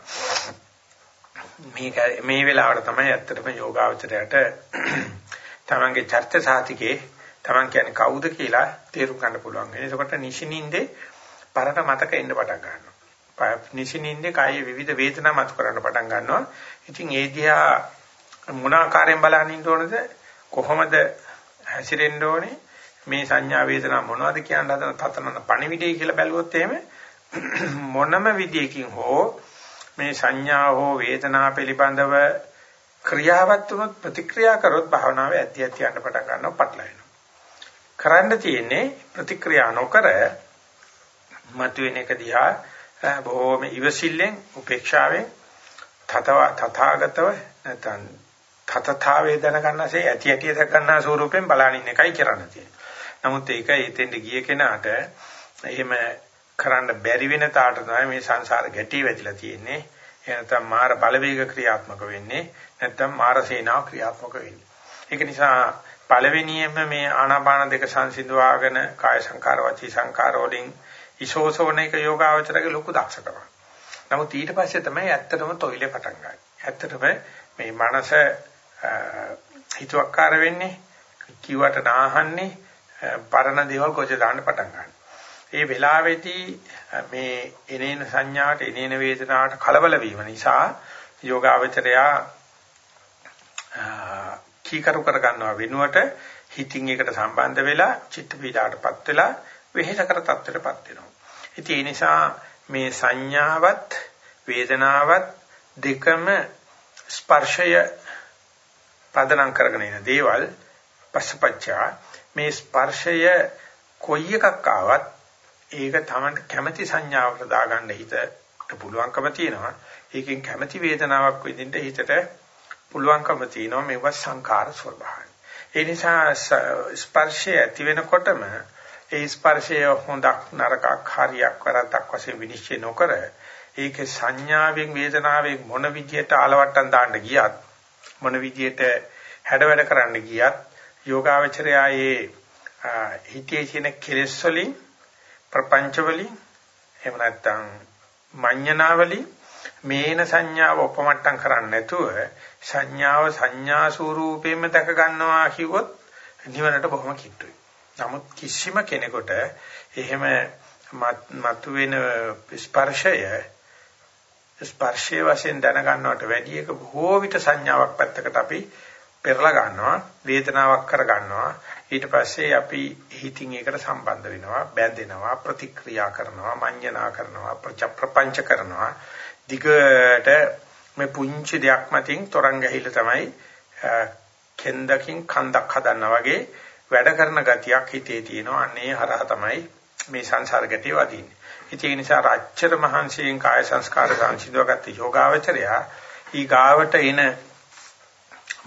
Speaker 1: මේක මේ වෙලාවට තමයි ඇත්තටම යෝගාවචරයට තමන්ගේ චර්ච සාතිකේ තමන් කියන්නේ කවුද කියලා තේරුම් ගන්න පුළුවන්. එතකොට නිෂිනින්දේ පරණ මතක එන්න පටන් ගන්නවා. නිෂිනින්දේ කායේ විවිධ වේදනා මත කරන්න පටන් ගන්නවා. ඉතින් ඒ දිහා මොන ආකාරයෙන් බලන්න ඉන්න ඕනද? කොහොමද හැසිරෙන්න ඕනේ? මේ සංඥා වේදනා මොනවද කියන හදන තතනන පණිවිඩය කියලා බැලුවොත් එහෙම මොනම විදියකින් හෝ මේ සංඥා හෝ වේදනා පිළිබඳව ක්‍රියාවත් වුණොත් ප්‍රතික්‍රියා කරොත් භාවනාවේ ඇති ඇති යන්න පටන් ගන්නවා පටලැවෙනවා. කරන්න තියෙන්නේ ප්‍රතික්‍රියා නොකර මතුවෙන එක දිහා බොහොම ඉවසිල්ලෙන් උපේක්ෂාවෙන් තතව තථාගතව නැත්නම් තතථාවේ දැනගන්නසේ ඇති ඇති දැනගන්නා ස්වරූපයෙන් බලනින් එකයි කරන්න තියෙන්නේ. නමුත් ඒක එතෙන්ට ගිය කෙනාට එහෙම කරන්න බැරි වෙන තාට තමයි මේ සංසාර ගැටි වැදිලා තියෙන්නේ. එහෙනම් මාර බලවේග ක්‍රියාත්මක වෙන්නේ නැත්නම් මාර සේනාව ක්‍රියාත්මක වෙන්නේ. ඒක නිසා පළවෙනියෙන්ම මේ ආනාපාන දෙක සංසිඳවාගෙන කාය සංකාර වචී සංකාර වලින් ඉශෝසෝන එක යෝගාවචරගේ ලොකු දක්ෂකමක්. නමුත් ඊට පස්සේ තමයි ඇත්තටම තොইলে පටන් ගන්නේ. ඇත්තටම මේ මනස හිතුවක්කාර වෙන්නේ කිව්වට නාහන්නේ පරණ දේවල් කොච්චර දාන්න පටන් ගන්නවා. ඒ වෙලාවේදී මේ එනේන සංඥාට එනේන වේදනාවට කලබල වීම නිසා යෝගාවචරයා කීකරු කර ගන්නවා වෙනුවට හිතින් එකට සම්බන්ධ වෙලා චිත්ත පීඩාටපත් වෙලා වෙහෙස කර තත්ත්වයටපත් වෙනවා. ඉතින් ඒ නිසා මේ සංඥාවත් වේදනාවත් දෙකම ස්පර්ශය පදනම් කරගෙන ඉන දේවල් පස්සපච්චා මේ ස්පර්ශය කොයි එකක් ආවත් ඒක තමයි කැමැති සංඥාවකට දාගන්න හිතට පුළුවන්කම තියෙනවා. ඒකෙන් කැමැති වේදනාවක් විඳින්න හිතට පුළුවන්කම තියෙනවා මේවා සංකාර ස්වභාවය. ඒ නිසා ස්පර්ශය ඇති වෙනකොටම ඒ ස්පර්ශය හොඳක් නරකක් හරියක් වැරද්දක් වශයෙන් විනිශ්චය නොකර ඒකේ සංඥාවෙන් වේදනාවෙන් මොන විදියට ආලවට්ටම් දාන්න ගියත් මොන විදියට හැඩ වැඩ කරන්න ගියත් යෝගාවචරයායේ හිතේ තියෙන කෙලෙස් වලින් ප්‍රපංච වලින් එහෙම නැත්නම් මඤ්ඤණාවලින් මේන සංඥාව උපමට්ටම් කරන්නේ නැතුව සංඥාව සංඥා ස්වරූපයෙන්ම දැක ගන්නවා කිව්වොත් නිවනට බොහොම කිට්ටුයි. නමුත් කිසිම කෙනෙකුට එහෙම මතුවෙන ස්පර්ශය ස්පර්ශයේ වශයෙන් දැනගන්නවට වැඩි එක බොහෝ විට සංඥාවක් පැත්තකට අපි පෙරලා ගන්නවා වේදනාවක් කර ගන්නවා ඊට පස්සේ අපි හිතින් ඒකට සම්බන්ධ වෙනවා බැඳෙනවා ප්‍රතික්‍රියා කරනවා මඤ්ඤණා කරනවා ප්‍රපංච කරනවා දිගට මේ පුංචි දෙයක් මතින් තරංග ඇහිලා තමයි කෙන්දකින් කන්දක් හදන්නා වගේ වැඩ කරන ගතියක් හිතේ තියෙනවා. අන්නේ හරහා තමයි මේ සංසාර ගැටේ වදින්නේ. ඉතින් ඒ නිසා රාච්ඡර මහන්සියෙන් කාය සංස්කාර සංසිඳවගත්ත යෝගාවචරයා ඊ ගාවට එන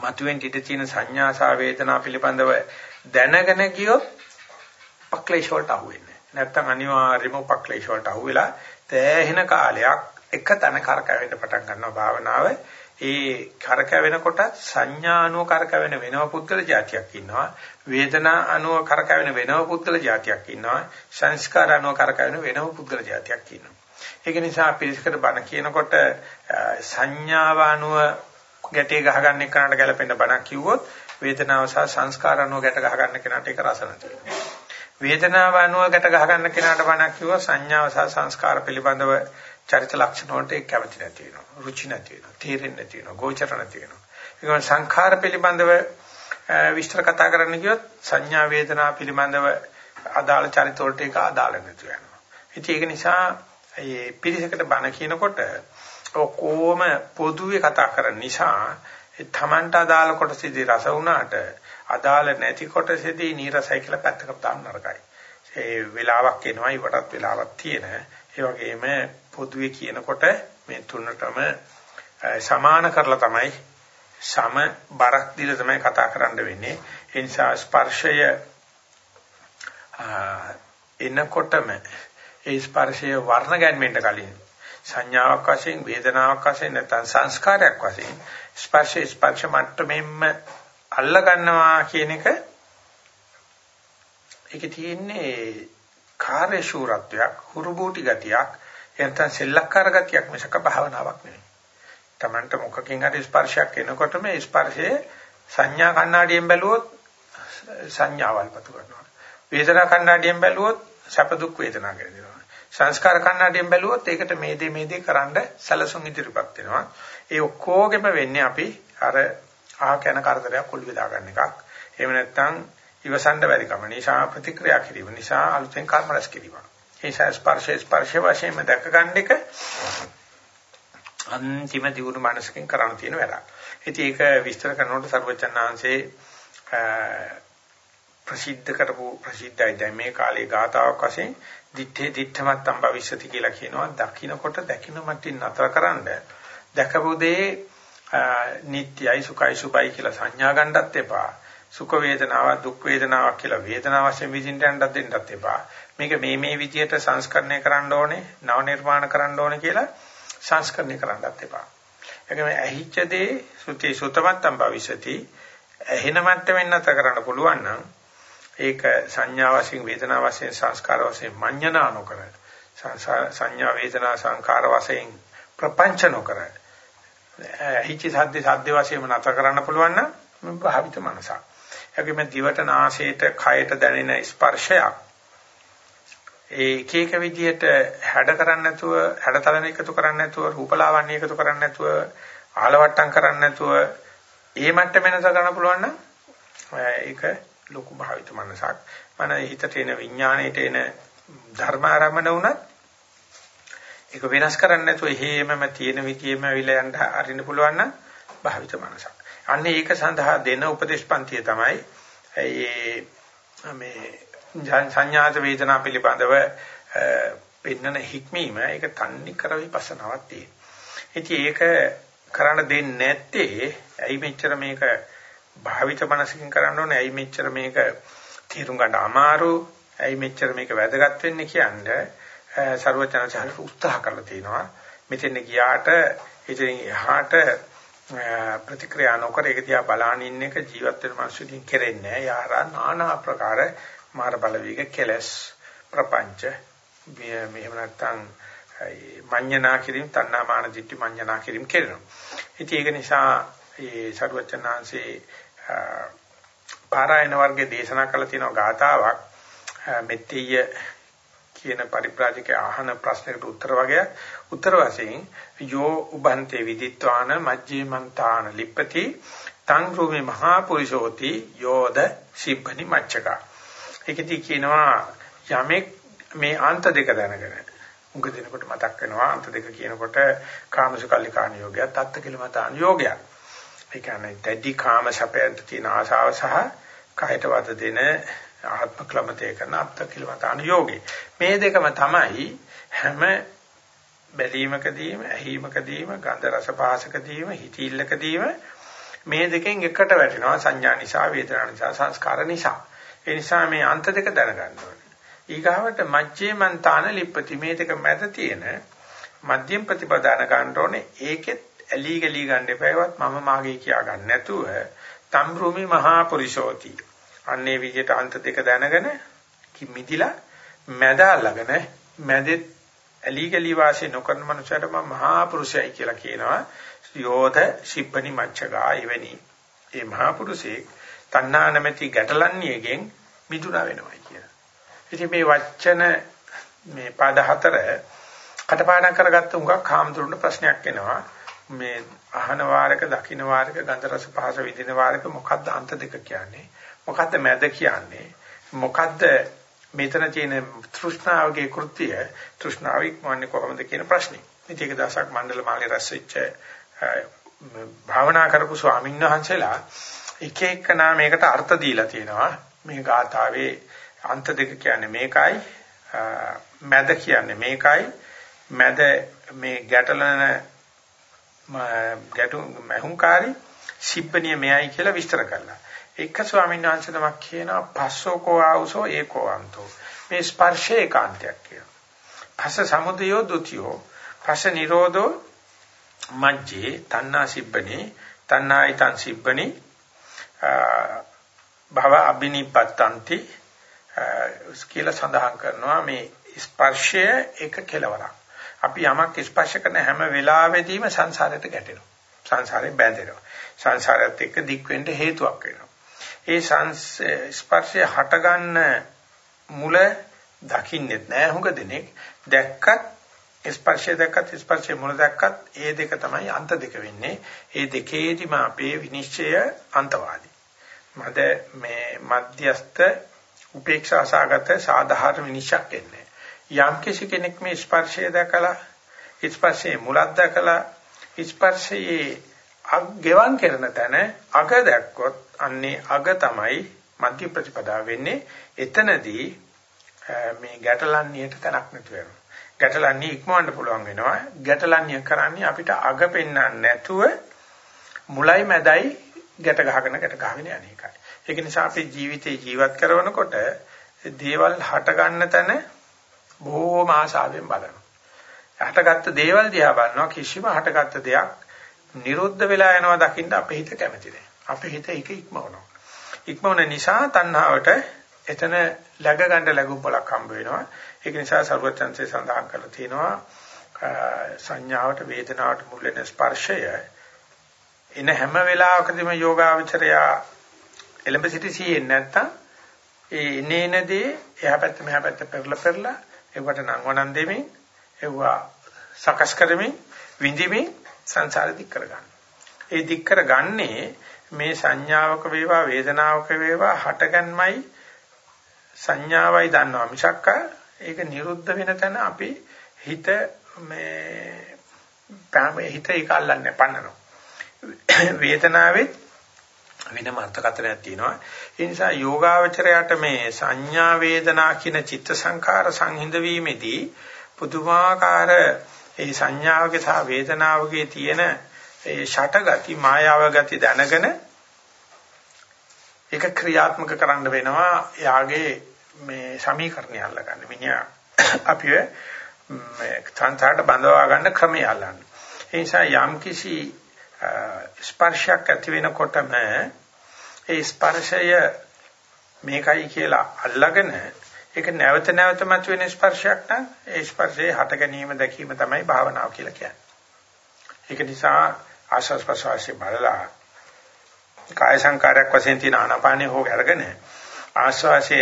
Speaker 1: මතුවෙන් ඉඳ තියෙන සංඥා සහ වේදනා පිළිබඳව දැනගෙන ගියොත් පක්ලේශ වලට අහු වෙන්නේ නැත්තම් අනිවාර්යයෙන්ම පක්ලේශ වලට අහු වෙලා තෑහෙන කාලයක් එක තැන කරකැවෙන්න පටන් ගන්නවා භාවනාව. ඒ කරකැවෙනකොට සංඥා අනුව කරකැවෙන වෙනව පුද්ගල જાතියක් ඉන්නවා. වේදනා අනුව කරකැවෙන වෙනව පුද්ගල જાතියක් ඉන්නවා. සංස්කාර අනුව කරකැවෙන වෙනව පුද්ගල જાතියක් ඉන්නවා. ඒක නිසා පිළිසකට බණ කියනකොට සංඥාව අනුව ගැටේ ගහගන්න එකට ගැලපෙන්න බණක් කිව්වොත් වේදනාව සහ සංස්කාර අනුව ගැට ගහගන්න කෙනාට ඒක රස නැතිවෙනවා වේදනාව අනුව ගැට ගහගන්න කෙනාට බණක් කිව්වොත් සංඥාව සහ සංස්කාර පිළිබඳව චරිත ලක්ෂණ වලට ඒක කැමති නැති වෙනවා. රුචි නැති වෙනවා. තේරෙන්නේ නැති වෙනවා. ගෝචර නැති වෙනවා. ඒක සංඛාර පිළිබඳව විස්තර කතා කරන්න ගියොත් සංඥා වේදනා පිළිබඳව අදාළ චරිත වලට ඒක අදාළ නැති වෙනවා. ඉතින් ඒක නිසා මේ පිරිසකට බණ කියනකොට ඔක්කොම පොදුවේ කතා කරන නිසා ඒ Tamanට අදාළ කොටසේදී රස වුණාට අදාළ නැති කොටසේදී නීරසයි කියලා පැත්තකට දාන්න නරකයි. ඒ වෙලාවක් එනවා ඊටත් වෙලාවක් තියෙන. ඒ වගේම පොදුවේ කියනකොට මේ තුනටම සමාන කරලා තමයි සම බරක් දීලා තමයි කතා කරන්න වෙන්නේ. ඒ නිසා ස්පර්ශය එනකොටම ඒ ස්පර්ශය වර්ණ ගැන්වෙන්න කලින් සංඥාවක් වශයෙන් වේදනාවක් වශයෙන් නැත්නම් සංස්කාරයක් වශයෙන් ස්පර්ශය ස්පර්ශ මට්ටමෙන්ම අල්ල ගන්නවා කියන එක ඒකේ තියෙන්නේ කාර්ය ශූරත්වයක් හුරුබූටි ගතියක් එතන සෙල්ලක්කාර ගතියක් මිසක භාවනාවක් නෙවෙයි. Tamanට මොකකින් හරි ස්පර්ශයක් එනකොට මේ ස්පර්ශයේ සංඥා කණ්ණාඩියෙන් බැලුවොත් සංඥාවල් පතු කරනවා. වේදනා කණ්ණාඩියෙන් බැලුවොත් සැප දුක් වේදනා කරනවා. සංස්කාර කණ්ණාඩියෙන් බැලුවොත් ඒකට මේ දේ මේ දේ කරන්න සැලසුම් ඉදිරිපත් වෙනවා. ඒ ඔක්කොගෙම වෙන්නේ අපි අර අහක යන කරදරයක් ඔළුවේ දාගන්න එකක්. එහෙම නැත්නම් ඉවසන්න බැරි කම නිසා ප්‍රතික්‍රියා කිරීම නිසා අලුතෙන් කර්ම රැස් කිරීමක්. ඒ ස්පර්ශ ස්පර්ශ වශයෙන්ම දැක ගන්න එක අන්තිම දියුණු මානසිකෙන් කරන්න තියෙන වැඩක්. ඉතින් ඒක විස්තර කරනකොට සර්වචන්නාංශේ ප්‍රසිද්ධ කරපු ප්‍රසිද්ධයි දැන් මේ කාලේ ගාතාවක් වශයෙන් දිත්තේ දිත්තමත්තම් භවිෂති කියලා කියනවා. දකින්නකොට දකින්න මතින් නතරකරනද දැකපු දේ නිට්යයි සුඛයි සුබයි කියලා සංඥා ගන්නත් එපා. සුඛ වේදනාවක් දුක් වේදනාවක් කියලා වේදනාව වශයෙන් විඳින්න යන්නත් දෙන්නත් එපා. මේක මේ මේ විදියට සංස්කරණය කරන්න ඕනේ, නව නිර්මාණ කරන්න ඕනේ කියලා සංස්කරණය කරන්නත් එපා. ඒකම ඇහිච්ච දේ සුති සුතමත්තම් භවිෂති. ඇහෙන මට්ටමින් නැත කරන්න පුළුවන් නම් ඒක සංඥා වශයෙන් වේදනා වශයෙන් සංස්කාර වශයෙන් මඤ්ඤණා නොකර සංඥා වේදනා සංකාර වශයෙන් ප්‍රපංච නොකර හිච්ච සද්ද සද්ද වශයෙන්ම නැත කරන්න පුළුවන් නම් භාවිත මනසක්. ඒකෙම දිවට නාසයට කයට දැනෙන ස්පර්ශයක්. ඒ එක එක විදිහට හැඩ කරන්නේ නැතුව හැඩතලන එකතු කරන්නේ නැතුව රූපලාවන්‍ය එකතු කරන්නේ නැතුව ආලවට්ටම් කරන්නේ නැතුව ඒ මට්ටම වෙනස ගන්න පුළුවන් නම් ඒක ලොකු භාවිත මනසක් මන හිතට එන විඥාණයට එන ධර්මාරම්මන වුණත් ඒක වෙනස් කරන්නේ නැතුව හේමම තියෙන විදියෙම විල යන්න අරින්න පුළුවන් නම් භාවිත මනසක් අන්න ඒක සඳහා දෙන උපදේශ පන්තිය තමයි මේ සංඥාත වේදනා පිළිබඳව පෙන්නන හික්මීම ඒක තන්නේ කර විපස්සනාවක් තියෙන. ඉතින් ඒක කරන්න දෙන්නේ නැත්තේ ඇයි මෙච්චර මේක භාවිත මනසකින් කරන්න ඕනේ. ඇයි මෙච්චර මේක තීරු ගන්න අමාරු? ඇයි මෙච්චර මේක වැදගත් වෙන්නේ කියන්නේ ਸਰවචනචාරිට උත්සාහ කරලා තිනවා. මෙතෙන් ගියාට ඉතින් එහාට ප්‍රතික්‍රියා නොකර ඒක දිහා බලන ඉන්න එක ජීවත් වෙන මිනිස්සුකින් කෙරෙන්නේ නැහැ. යාරා নানা ආකාර මාර බලවේග කෙලස් ප්‍රපංච මෙහෙම නැත්නම් මඤ්ඤණා කිරීම තණ්හාමාන දිට්ඨි මඤ්ඤණා කිරීම කරනවා. ඉතින් ඒක නිසා ඒ සරුවචනාංශේ පාරායන වර්ගයේ දේශනා කළ තියෙන ගාතාවක් මෙත්තිය කියන පරිප്രാජිකේ අහන ප්‍රශ්නකට උත්තර වගේ උත්තර වශයෙන් යෝ උබන්තේ විදිත්වාන මජ්ජේ මන්තාන ලිප්පති තං රූමේ මහා පුරිෂෝති යෝද සිබ්බනි මච්චක. ඒකදී කියනවා යමෙක් මේ අන්ත දෙක දැනගෙන උඟ දෙනකොට මතක් වෙනවා අන්ත දෙක කියනකොට කාමසුකල්ලිකාණ යෝගය තත්ත්කිලමතාන යෝගය ඒ කියන්නේ දැඩි කාම සැපයට තියෙන ආශාව සහ කයට වද දෙන ආත්ම ක්ලමතේ කරන අත්කිලමතාන යෝගේ. මේ දෙකම තමයි හැම බැලීමකදීම, ඇහිීමකදීම, ගන්ධ රස පහසකදීම, හිතිල්ලකදීම මේ දෙකෙන් එකට වැටෙනවා සංඥා නිසා, වේදනා නිසා, සංස්කාර නිසා. ඒ නිසා මේ අන්ත දෙක දැනගන්න ඕනේ. ඊගාවට මජ්ජේ මන්තාන ලිප්පති මේ දෙක මැද තියෙන මධ්‍යම ප්‍රතිපදාන ගන්න ඕනේ. ඒකෙත් ඇලි ගලි ගන්න එපාවත් මම මාගේ කියා ගන්න නැතුව තම්රුමි මහා පුරිෂෝති අන්නේ විදිහට අන්ත දෙක දැනගෙන කිමිදිලා මැද අල්ලගෙන මැදෙත් ඇලි ගලි වාසය නොකරන මනුස්සයට මම මහා පුරුෂයයි කියලා කියනවා යෝධ ශිප්පනි මච්චගා එවැනි ඒ මහා පුරුෂේ තණ්හා නැමැති ගැටලන්නේගෙන් මිදුණා වෙනවයි කියලා. ඉතින් මේ වචන මේ පද හතර කටපාඩම් කරගත්ත උඟක් කාමතුරුන ප්‍රශ්නයක් එනවා. මේ අහන වාරක දකින්න වාරක ගන්ධ රස පහස විඳින වාරක මොකද්ද අන්ත දෙක කියන්නේ? මොකද්ද මැද කියන්නේ? මොකද්ද මෙතන තියෙන තෘෂ්ණාවගේ කෘත්‍යය? තෘෂ්ණාව ඉක්මවන්නේ කොහොමද කියන ප්‍රශ්නේ. ඉතින් ඒක දවසක් මණ්ඩල මාලේ රැස් වෙච්ච භාවනා කරපු ස්වාමීන් වහන්සේලා එක එක නාමයකට අර්ථ දීලා තියෙනවා. මේ ගාථාවේ අන්ත දෙක කියන්නේ මේකයි මැද කියන්නේ මේකයි මැද මේ ගැටලන ගැටු මහුංකාරී සිබ්බනිය මෙයයි කියලා විස්තර කරලා. එක ස්වාමීන් වහන්සේ නමක් කියනවා පස්සෝකෝ ආවුසෝ ඒකෝ අන්තෝ. මේ ස්පර්ශේ ඒකාන්තයක් කියනවා. පස්ස සමුදයෝ ဒ ුතියෝ. පස්ස නිරෝධෝ මජ්ජේ තණ්හා සිබ්බනේ තණ්හායිතං සිබ්බනේ භව අබිනිපත්තන්ති කියලා සඳහන් කරනවා මේ ස්පර්ශය එක කෙලවරක්. අපි යමක් ස්පර්ශ කරන හැම වෙලාවෙදීම සංසාරයට ගැටෙනවා. සංසාරේ බැඳෙනවා. සංසාරයත් එක්ක දික් වෙන්න හේතුවක් වෙනවා. ඒ ස්පර්ශය හටගන්න මුල දකින්නෙත් නෑ හුඟ දෙනෙක් දැක්කත් ස්පර්ශය දැක්කත් ස්පර්ශයේ මුල දැක්කත් ඒ දෙක තමයි අන්ත දෙක වෙන්නේ ඒ දෙකේදීම අපේ විනිශ්චය අන්තවාදී මද මේ මධ්‍යස්ත උපේක්ෂා සාගත සාධාරණ විනිශ්චයක් එන්නේ යම් කිසි කෙනෙක් මේ ස්පර්ශය දැකලා ස්පර්ශයේ මුලක් දැකලා ස්පර්ශයේ අග් ගෙවන් කරන තැන අග දැක්කොත් අන්නේ අග තමයි මධ්‍ය ප්‍රතිපදාව වෙන්නේ. එතනදී මේ ගැටලන්නියට තැනක් නැතු වෙනවා. ගැටලන්නිය ඉක්මවන්න පුළුවන් වෙනවා. ගැටලන්නිය කරන්නේ අපිට අග පෙන්වන්න නැතුව මුලයි මැදයි ගැට ගහගෙන ගැට ගහගෙන යන එකයි. ඒක නිසා අපි ජීවිතේ ජීවත් කරනකොට දේවල් හට ගන්න තැන බොහෝම ආශාවෙන් බලනවා හටගත්ත දේවල් දිහා බලනවා කිසිම හටගත්ත දෙයක් නිරුද්ධ වෙලා යනවා දකින්න අපේ හිත කැමති නැහැ. අපේ හිත ඒක ඉක්මවනවා. ඉක්මවන නිසා තණ්හාවට එතන läග ගන්න ලැබුම් බලක් හම්බ වෙනවා. ඒක නිසා සර්වචන්සේ සඳහන් කරලා තියෙනවා සංඥාවට වේදනාවට මුල් වෙන ස්පර්ශය එන හැම වෙලාවකදීම යෝගාවචරය එලඹ සිටි සීයෙන් නැත්තම් ඒ ඉනේනදී එහා පැත්ත මෙහා පැත්ත පෙරලා පෙරලා ඒවට නම් වණන් දෙමින් ඒවා සකස් කරමින් විඳිමින් සංසාර දික් කරගන්න. ඒ දික් කරගන්නේ මේ සංඥාවක වේවා වේදනාවක වේවා හටගන්මයි සංඥාවයි දන්නවා මිසක් ඒක නිරුද්ධ වෙන තැන අපි හිත මේ හිත ඒක අල්ලන්නේ පන්නනවා. වේදනාවෙත් වෙනම අර්ථකථනයක් තියෙනවා. ඒ නිසා යෝගාවචරයට මේ සංඥා වේදනා කියන චිත්ත සංකාර සංහිඳ වීමේදී පුදුමාකාර ඒ සංඥාවගේ සහ වේදනාවගේ තියෙන ඒ ෂටගති මායාව ගති දැනගෙන ඒක ක්‍රියාත්මක කරන්න වෙනවා යාගේ මේ සමීකරණය අල්ලගන්න. මිනිහා අපිව මේ සංසාරට බඳවා ගන්න ක්‍රමය අල්ලන්නේ. ඒ නිසා යම් කිසි ස්පර්ශයක් ඇති වෙනකොටම ඒ ස්පර්ශය මේකයි කියලා අල්ලගෙන ඒක නැවත නැවත මතුවෙන ස්පර්ශයක් නම් ඒ ස්පර්ශයේ හට ගැනීම දැකීම තමයි භාවනාව කියලා කියන්නේ. ඒක නිසා ආශස් ප්‍රසවාසයේ බලලා කාය සංකාරයක් වශයෙන් තියෙන ආනාපානිය හොග අරගෙන ආශ්වාසය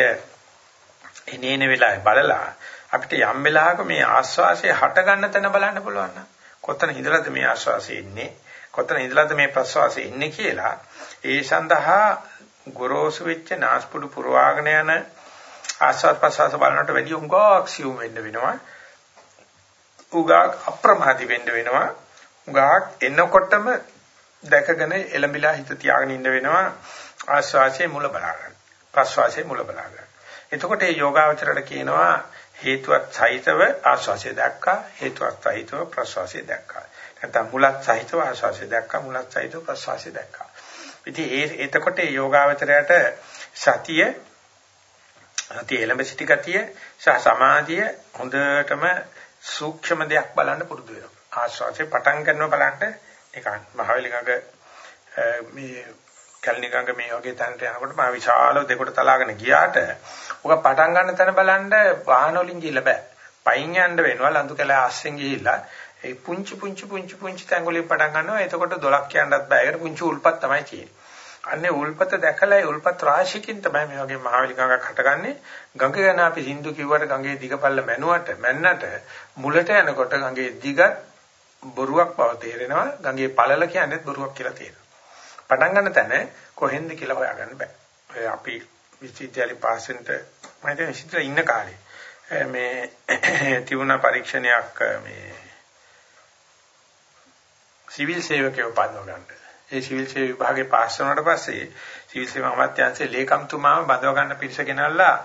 Speaker 1: එනේන වෙලාවේ බලලා අපිට යම් වෙලාවක මේ ආශ්වාසය හට ගන්න තැන බලන්න පුළුවන් නම් කොතන ඉඳලාද මේ ආශ්වාසය එන්නේ කොතන ඉඳලාද මේ ප්‍රශ්වාසය එන්නේ කියලා ඒ සඳහා ගොරෝසු වෙච්ච නාස්පුඩු පුරවාගෙන යන ආස්වාද ප්‍රසවාස බලනට වැඩි උඟාක් සියුම් වෙන්න වෙනවා උගාක් අප්‍රමාදී වෙන්න වෙනවා උගාක් එනකොටම දැකගෙන එළඹිලා හිත තියාගෙන ඉන්න වෙනවා ආස්වාසයේ මුල බලාගන්න. ප්‍රස්වාසයේ මුල බලාගන්න. එතකොට මේ යෝගාවචරයට කියනවා හේතුවත් සහිතව ආස්වාසය දැක්කා හේතුවත් සහිතව ප්‍රස්වාසය දැක්කා. නැත්නම් මුලත් සහිතව ආස්වාසය දැක්කා මුලත් සහිතව ප්‍රස්වාසය දැක්කා. ඉතින් ඒ එතකොට මේ යෝගාවචරයට සතිය සතිය එළඹ සිටි ගතිය සහ සමාධිය හොඳටම සූක්ෂම දෙයක් බලන්න පුරුදු වෙනවා. ආස්වාසේ පටන් ගන්නව බලන්න නිකන් මහවැලිගඟ මේ කැලණිගඟ මේ වගේ තැනට යනකොට මා විශාල දෙකට තලාගෙන ගියාට උග පටන් ගන්න තැන බලන්න වාහන වලින් ගිහිල්ලා බෑ. පයින් යන්න වෙනවා ලඳු කැල ආස්සෙන් ගිහිල්ලා ඒ පුංචි පුංචි පුංචි පුංචි තැන් වලින් පටන් ගන්නවා. එතකොට 12ක් කියන්නත් බෑ. ඒකට පුංචි උල්පත් තමයි තියෙන්නේ. අන්නේ උල්පත දැකලා ඒ උල්පත් රාශියකින් තමයි මේ වගේ මහවැලිගඟක් හටගන්නේ. ගඟ ගැන අපි සින්දු කිව්වට ගඟේ දිගපල්ල මැනුවට මැන්නට මුලට යනකොට ගඟේ දිගත් බොරුවක් බව තේරෙනවා. ගඟේ පළල කියන්නේ බොරුවක් කියලා තේරෙනවා. පටන් ගන්න තැන කොහෙන්ද කියලා හොයාගන්න බෑ. ඔය අපි විශ්වවිද්‍යාලේ පාස් වෙනට මම හිතන්නේ විශ්වවිද්‍යාලේ ඉන්න කාලේ මේ තිබුණා පරීක්ෂණයක් මේ සිවිල් සේවකයෝ පදව ගන්න. ඒ සිවිල් සේව විභාගේ පාස් වුණාට පස්සේ සිවිල් සේව අමාත්‍යාංශයේ ලේකම්තුමාම බදව ගන්න පිරිස ගෙනල්ලා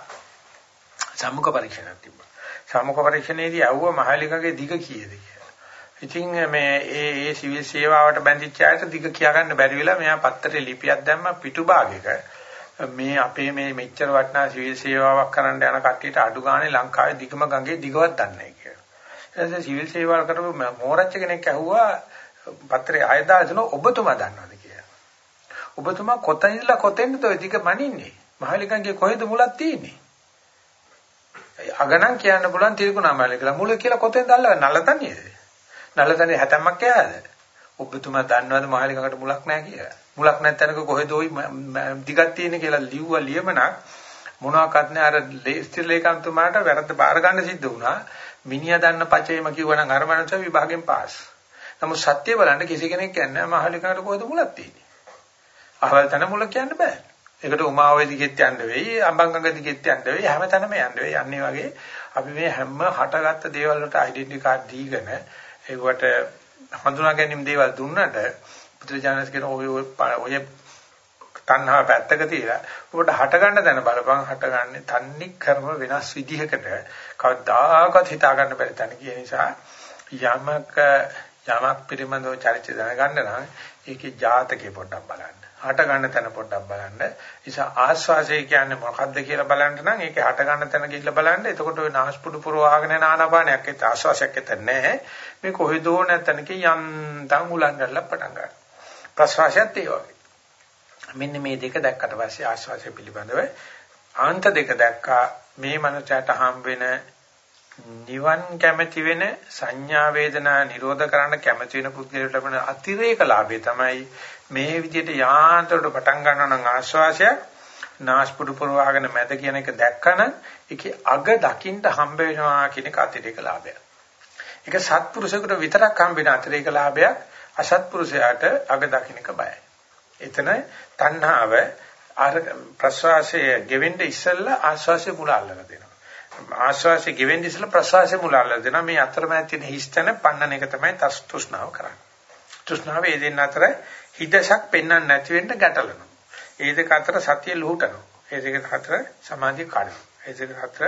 Speaker 1: සම්මුඛ පරීක්ෂණයක් තිබ්බා. සම්මුඛ පරීක්ෂණයේදී අහුව මහලිකගේ දිග කීයද කියලා. ඉතින් මේ ඒ ඒ සිවිල් සේවාවට බැඳිච්ච අයට දිග කියා ගන්න බැරි වෙලා මෙයා පත්තරේ ලිපියක් දැම්ම පිටු භාගයක මේ අපේ මේ මෙච්චර වටිනා සිවිල් සේවාවක් කරන්න යන කට්ටියට අඩු ගානේ ලංකාවේ දිගම ගඟේ දිගවත් දන්නේ කියලා. ඊට පස්සේ සිවිල් සේවාව කරපු මෝරච්ච කෙනෙක් ඇහුවා පත්‍රේ ආයදා දෙන ඔබතුමා දන්නවද කියලා. ඔබතුමා කොතන ඉඳලා කොතෙන්ද ඔය දිග මනින්නේ? මහලිකන්ගේ කොහෙද මුලක් තියෙන්නේ? අගණන් කියන්න පුළුවන් තිරිකුණාමලේ කියලා මුල කියලා කොතෙන්ද අල්ලගන්නේ? නලතනියේද? නලතනේ හැතැම්මක් එයාද? ඔබතුමා දන්නවද මහලිකකට මුලක් නැහැ කියලා? මුලක් නැත්නම්ක කොහෙද ওই දිගක් තියෙන කියලා ලිව්වා ලියමනක් මොනවාක්වත් නෑ අර ස්ථිර ලේකම්තුමාට වැරද්ද බාර ගන්න සිද්ධ වුණා. මිනිහා දන්න පචේම කිව්වනම් අර මනස විභාගෙන් පාස්. නමුත් සත්‍ය බලන්න කිසි කෙනෙක් කියන්නේ මහලිකකට කොහෙද මුලක් තියෙන්නේ? අහවල් තැන මුල කියන්න බෑ. ඒකට උමාවේ දිගෙත් යන්න වෙයි, අඹංගඟ දිගෙත් යන්න වෙයි, හැමතැනම යන්න වෙයි. අන්නේ වගේ අපි මේ හැම හටගත්ත දේවල් වලට ඩෙන්ටිටි කාඩ් දීගෙන ඒකට හඳුනා ගැනීම දේවල් දුන්නට පුත්‍රජානස් කියන ඔය ඔය තණ්හාව පැත්තක තියලා ඔබට හට ගන්න දැන බලපන් හට ගන්න තන්නේ කර්ම වෙනස් විදිහකට කවදාකවත් හිතා ගන්න බැරි තැන කියන නිසා යමක යමක් පිළිබඳව චරිත දැනගන්න නම් ඒකේ ජාතකේ පොඩ්ඩක් බලන්න. හට ගන්න තැන පොඩ්ඩක් බලන්න. නිසා ආස්වාසය කියන්නේ මොකද්ද කියලා බලන්න නම් ඒකේ හට ගන්න තැන ගිහිල්ලා බලන්න. එතකොට ඔය නාස්පුඩු පුරවාගෙන යන ආනාපානයක් ඒත් ආස්වාසයක් ඇත නැහැ. මේ කොහෙදෝ නැතනක යන්තම් උලංගල්ලා පටන් ගන්නවා. ප්‍රශ්වාසයත් ඒ වගේ. මෙන්න මේ දෙක දැක්කට පස්සේ ආස්වාසය පිළිබඳව ආන්ත දෙක දැක්කා මේ මනසට හම් වෙන නිවන් කැමැති වෙන සංඥා වේදනා නිරෝධ කරන්න කැමැති වෙන පුද්ගලයාට ලැබෙන අතිරේක ලාභය තමයි මේ විදිහට යාන්ත්‍රයට පටන් ගන්නවා නම් ආශ්වාසයක් නාස්පුඩු පුරවාගෙන මැද කියන එක දැක්කම ඒකේ අග දකින්න හම්බ වෙනවා කියන එක අතිරේක ලාභයක්. ඒක සත්පුරුෂයෙකුට විතරක් හම්බ වෙන අතිරේක ලාභයක් අසත්පුරුෂයාට අග දකින්න එක බයයි. එතන තණ්හාව අර ප්‍රසවාසයේ ගෙවෙන්න ඉස්සෙල්ලා ආශ්වාසය මුල අල්ලලා දෙනවා. ආශ්වාසය ගෙවෙන්න ඉස්සෙල්ලා ප්‍රසවාසය මුල අල්ලලා දෙනවා. මේ අතරමැද තියෙන හිස්තන පන්නන එක තමයි තෘෂ්ණාව කරන්නේ. තෘෂ්ණාව ඒ දෙන්න අතර හිදසක් පෙන්වන්න නැති වෙන්න ගැටලනවා. ඒ දෙක අතර සතිය ලුහුටනවා. ඒ දෙක අතර සමාධිය කඩනවා. ඒ දෙක අතර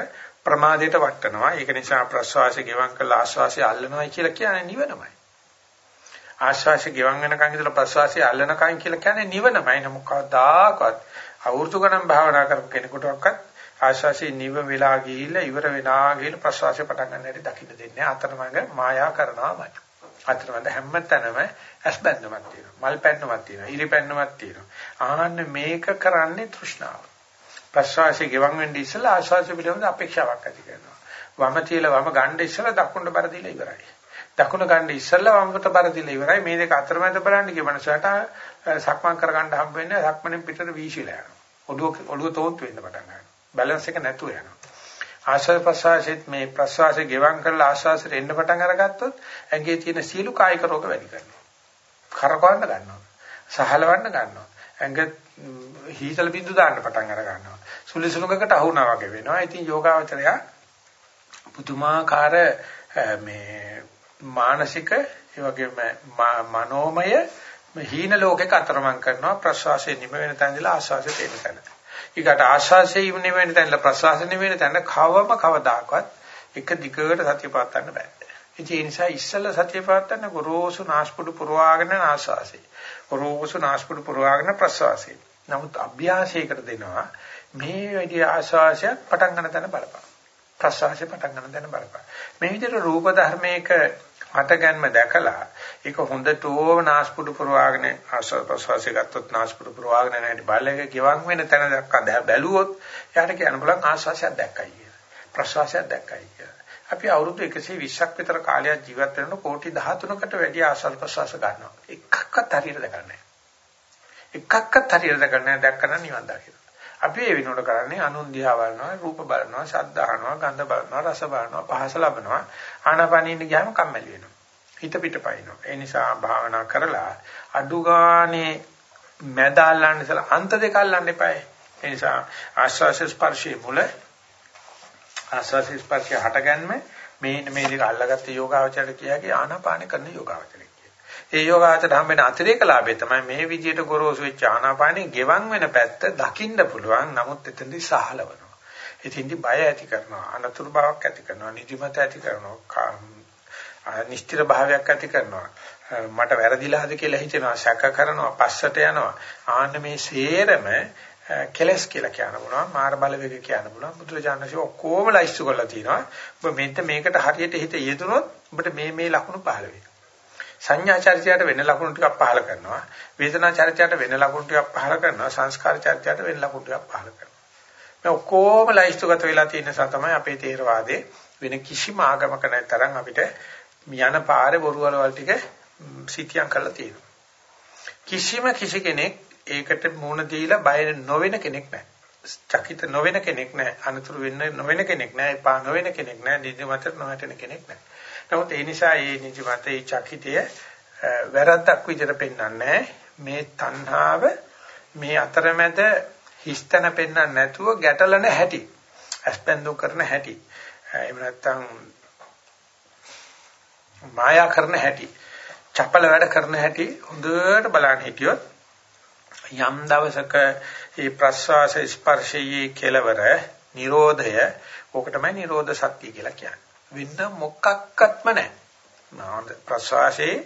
Speaker 1: ප්‍රමාදයට වටනවා. ඒක නිසා ප්‍රස්වාසය ගෙවන් කළා ආශ්වාසය අල්ලනවා කියලා කියන්නේ නිවනමයි. ආශ්වාසය ගෙවන් වෙනකන් ඉඳලා ප්‍රස්වාසය අල්ලනකන් කියලා කියන්නේ නිවනමයි. නමුත් කවදාකවත් අවුරුදු ගණන් භාවනා කරපු කෙනෙකුටවත් ආශ්වාසයේ නිව වෙලා ගිහිල්ලා ඉවර වෙලා ගිහිල්ලා ප්‍රශ්වාසය පටන් ගන්න හැටි දකින්න දෙන්නේ. අතරමඟ මායා කරනවාමයි. අතරමඟ හැමතැනම ඇස් බැඳුමක් තියෙනවා. මල් පැන්නමක් තියෙනවා. ඉරි පැන්නමක් තියෙනවා. ආහන්න මේක කරන්නේ තෘෂ්ණාව. ප්‍රශ්වාසයේ ගෙවන් වෙන්නේ ඉස්සලා ආශ්වාසය පිළිබඳ අපේක්ෂාවක් ඇති කරනවා. වම තියලා වම ගන්න ඉස්සලා දකුණට බර දීලා ඉවරයි. දකුණ ගන්න ඉස්සලා වමට බර දීලා ඉවරයි. මේ දෙක අතරමැද බලන්න කිය මනසට සක්මන් කරගන්න හම්බ වෙන්නේ සක්මණෙන් පිටට වීසිලා යනවා. ඔළුව ඔළුව තෝන්තු වෙන්න පටන් ගන්නවා. බැලන්ස් එක නැතුව යනවා. ආශ්වාස ප්‍රශ්වාසෙත් මේ ප්‍රශ්වාසය ගෙවම් කරලා ආශ්වාසයට එන්න පටන් අරගත්තොත් ඇඟේ තියෙන සීළු කායික රෝග වැඩි කරනවා. කරකවන්න ගන්නවා. සහලවන්න ගන්නවා. ඇඟ හීතල බින්දු දාන්න පටන් අර ගන්නවා. සුලි සුලුඟකට අහුණා වගේ වෙනවා. ඉතින් යෝගාවචරය පුදුමාකාර මේ මානසික ඒ වගේම මනෝමය හීන ලෝකයක අතරමං කරනවා ප්‍රශ්වාසයේ නිම වෙන තැන ඉඳලා ආශ්වාසයට එන තැන. ඊකට ආශ්වාසයේ නිම වෙන තැන ඉඳලා ප්‍රශ්වාසයේ නිම වෙන තැන කවම කවදාකවත් එක දිගට සතිය පවත්වන්න බෑ. ඒ නිසා ඉස්සෙල්ලා සතිය පවත්වන්න ගොරෝසු නාස්පුඩු පුරවාගෙන ආශ්වාසය. ගොරෝසු නාස්පුඩු පුරවාගෙන ප්‍රශ්වාසය. නමුත් අභ්‍යාසයකට දෙනවා මේ වැඩි ආශ්වාසයක් පටන් ගන්න තැන බලපන්. ප්‍රශ්වාසය පටන් ගන්න තැන බලපන්. මේ විදිහට රූප ධර්මයක හටගන්ම දැකලා ඒක හොඳටම නාස්පුඩු පුරවාගෙන ආස්වාද ප්‍රසවාසය ගත්තොත් නාස්පුඩු පුරවාගෙන නැහැටි බලයක ගෙවන් වෙන තැන දැක්කා බැලුවොත් එයාට කියන්න බලන් ආස්වාසයක් දැක්කයි කියලා. ප්‍රසවාසයක් දැක්කයි කියලා. අපි අවුරුදු 120ක් විතර කාලයක් ජීවත් වෙනකොට කෝටි 13කට වැඩි ආස්වාද ප්‍රසවාස ගන්නවා. එකක්වත් හරියට දැකන්නේ නැහැ. එකක්වත් හරියට දැකන්නේ නැහැ දැක්කම නිවන් දකින්න. අපි ඒ විනෝඩ කරන්නේ අනුන් දිහා බලනවා, රූප බලනවා, ශබ්ද අහනවා, ගන්ධ බලනවා, රස බලනවා, පහස ලබනවා. ආනාපානින්න ගියාම කම්මැලි වෙනවා. හිත පිටපයින්නවා. ඒ නිසා භාවනා කරලා අඩු ගානේ මැද අල්ලන්න ඉස්සලා අන්ත දෙක අල්ලන්න එපායි. ඒ නිසා ආස්වාස ස්පර්ශයේ මුල ආස්වාස ස්පර්ශය හටගන්න මේ මේ දෙක අල්ලගත්ත යෝගාවචරයට කියකි ආනාපාන කරන යෝගාවචරය ඒ යෝගාචර හම්බෙන අතිරේක ලාභය තමයි මේ විදියට ගොරෝසු වෙච්ච ආනාපානෙ ගෙවන් වෙන පැත්ත දකින්න පුළුවන්. නමුත් එතෙන්දී සහලවනවා. එතෙන්දී බය ඇති කරනවා. අනතුරු බවක් ඇති කරනවා. නිදිමත ඇති කරනවා. නිෂ්ඨිර භාවයක් ඇති කරනවා. මට වැරදිලාද කියලා හිතෙනවා. සැක කරනවා. පස්සට යනවා. ආන්න මේ සේරම කෙලස් කියලා කියන්න පුළුවන්. මාර බලවේග කියන්න පුළුවන්. බුදුරජාණන්සේ ඔක්කොම ලයිස්තු කරලා තිනවා. ඔබ මෙන්න මේකට හරියට හිත යෙදුනොත් ඔබට මේ මේ ලක්ෂණ පහළ වෙනවා. සංඥා චරිතයට වෙන ලක්ෂණ ටිකක් පහළ කරනවා. වේදනා චරිතයට වෙන ලක්ෂණ ටිකක් පහළ කරනවා. සංස්කාර චරිතයට වෙන ලක්ෂණ ටිකක් පහළ කරනවා. මේ ඔක්කොම ලයිස්තුගත වෙලා තියෙන නිසා තමයි අපේ තේරවාදේ වෙන කිසිම ආගමක නැතරම් අපිට යන පාරේ බොරු වලවල් ටික සිටියම් කරලා තියෙනවා. කිසිම කිසි කෙනෙක් ඒකට මුණ දීලා බය නොවෙන කෙනෙක් නැහැ. චකිත නොවෙන කෙනෙක් නැහැ. අනතුරු වෙන්න නොවෙන කෙනෙක් නැහැ. එපා නොවෙන කෙනෙක් නැහැ. නිදිමත නොවැටෙන කෙනෙක් නැහැ. නමුත් ඒ නිසා මේ නිදිමත ඒ චකිතය වැරද්දක් විදිහට පෙන්වන්නේ මේ තණ්හාව මේ අතරමැද හිස්තන පෙන්වන්න නැතුව ගැටලන හැටි. අස්පෙන්දු කරන හැටි. එහෙම නැත්නම් මායා කරන හැටි. චපල වැඩ කරන හැටි හොඳට බලන්න හිටියොත් යම් දවසක මේ ප්‍රස්වාස ස්පර්ශයේ කෙලවර Nirodhaය ඕක තමයි Nirodha Satya කියලා කියන්නේ. වෙන මොකක්වත්ම නැහැ. ප්‍රස්වාසයේ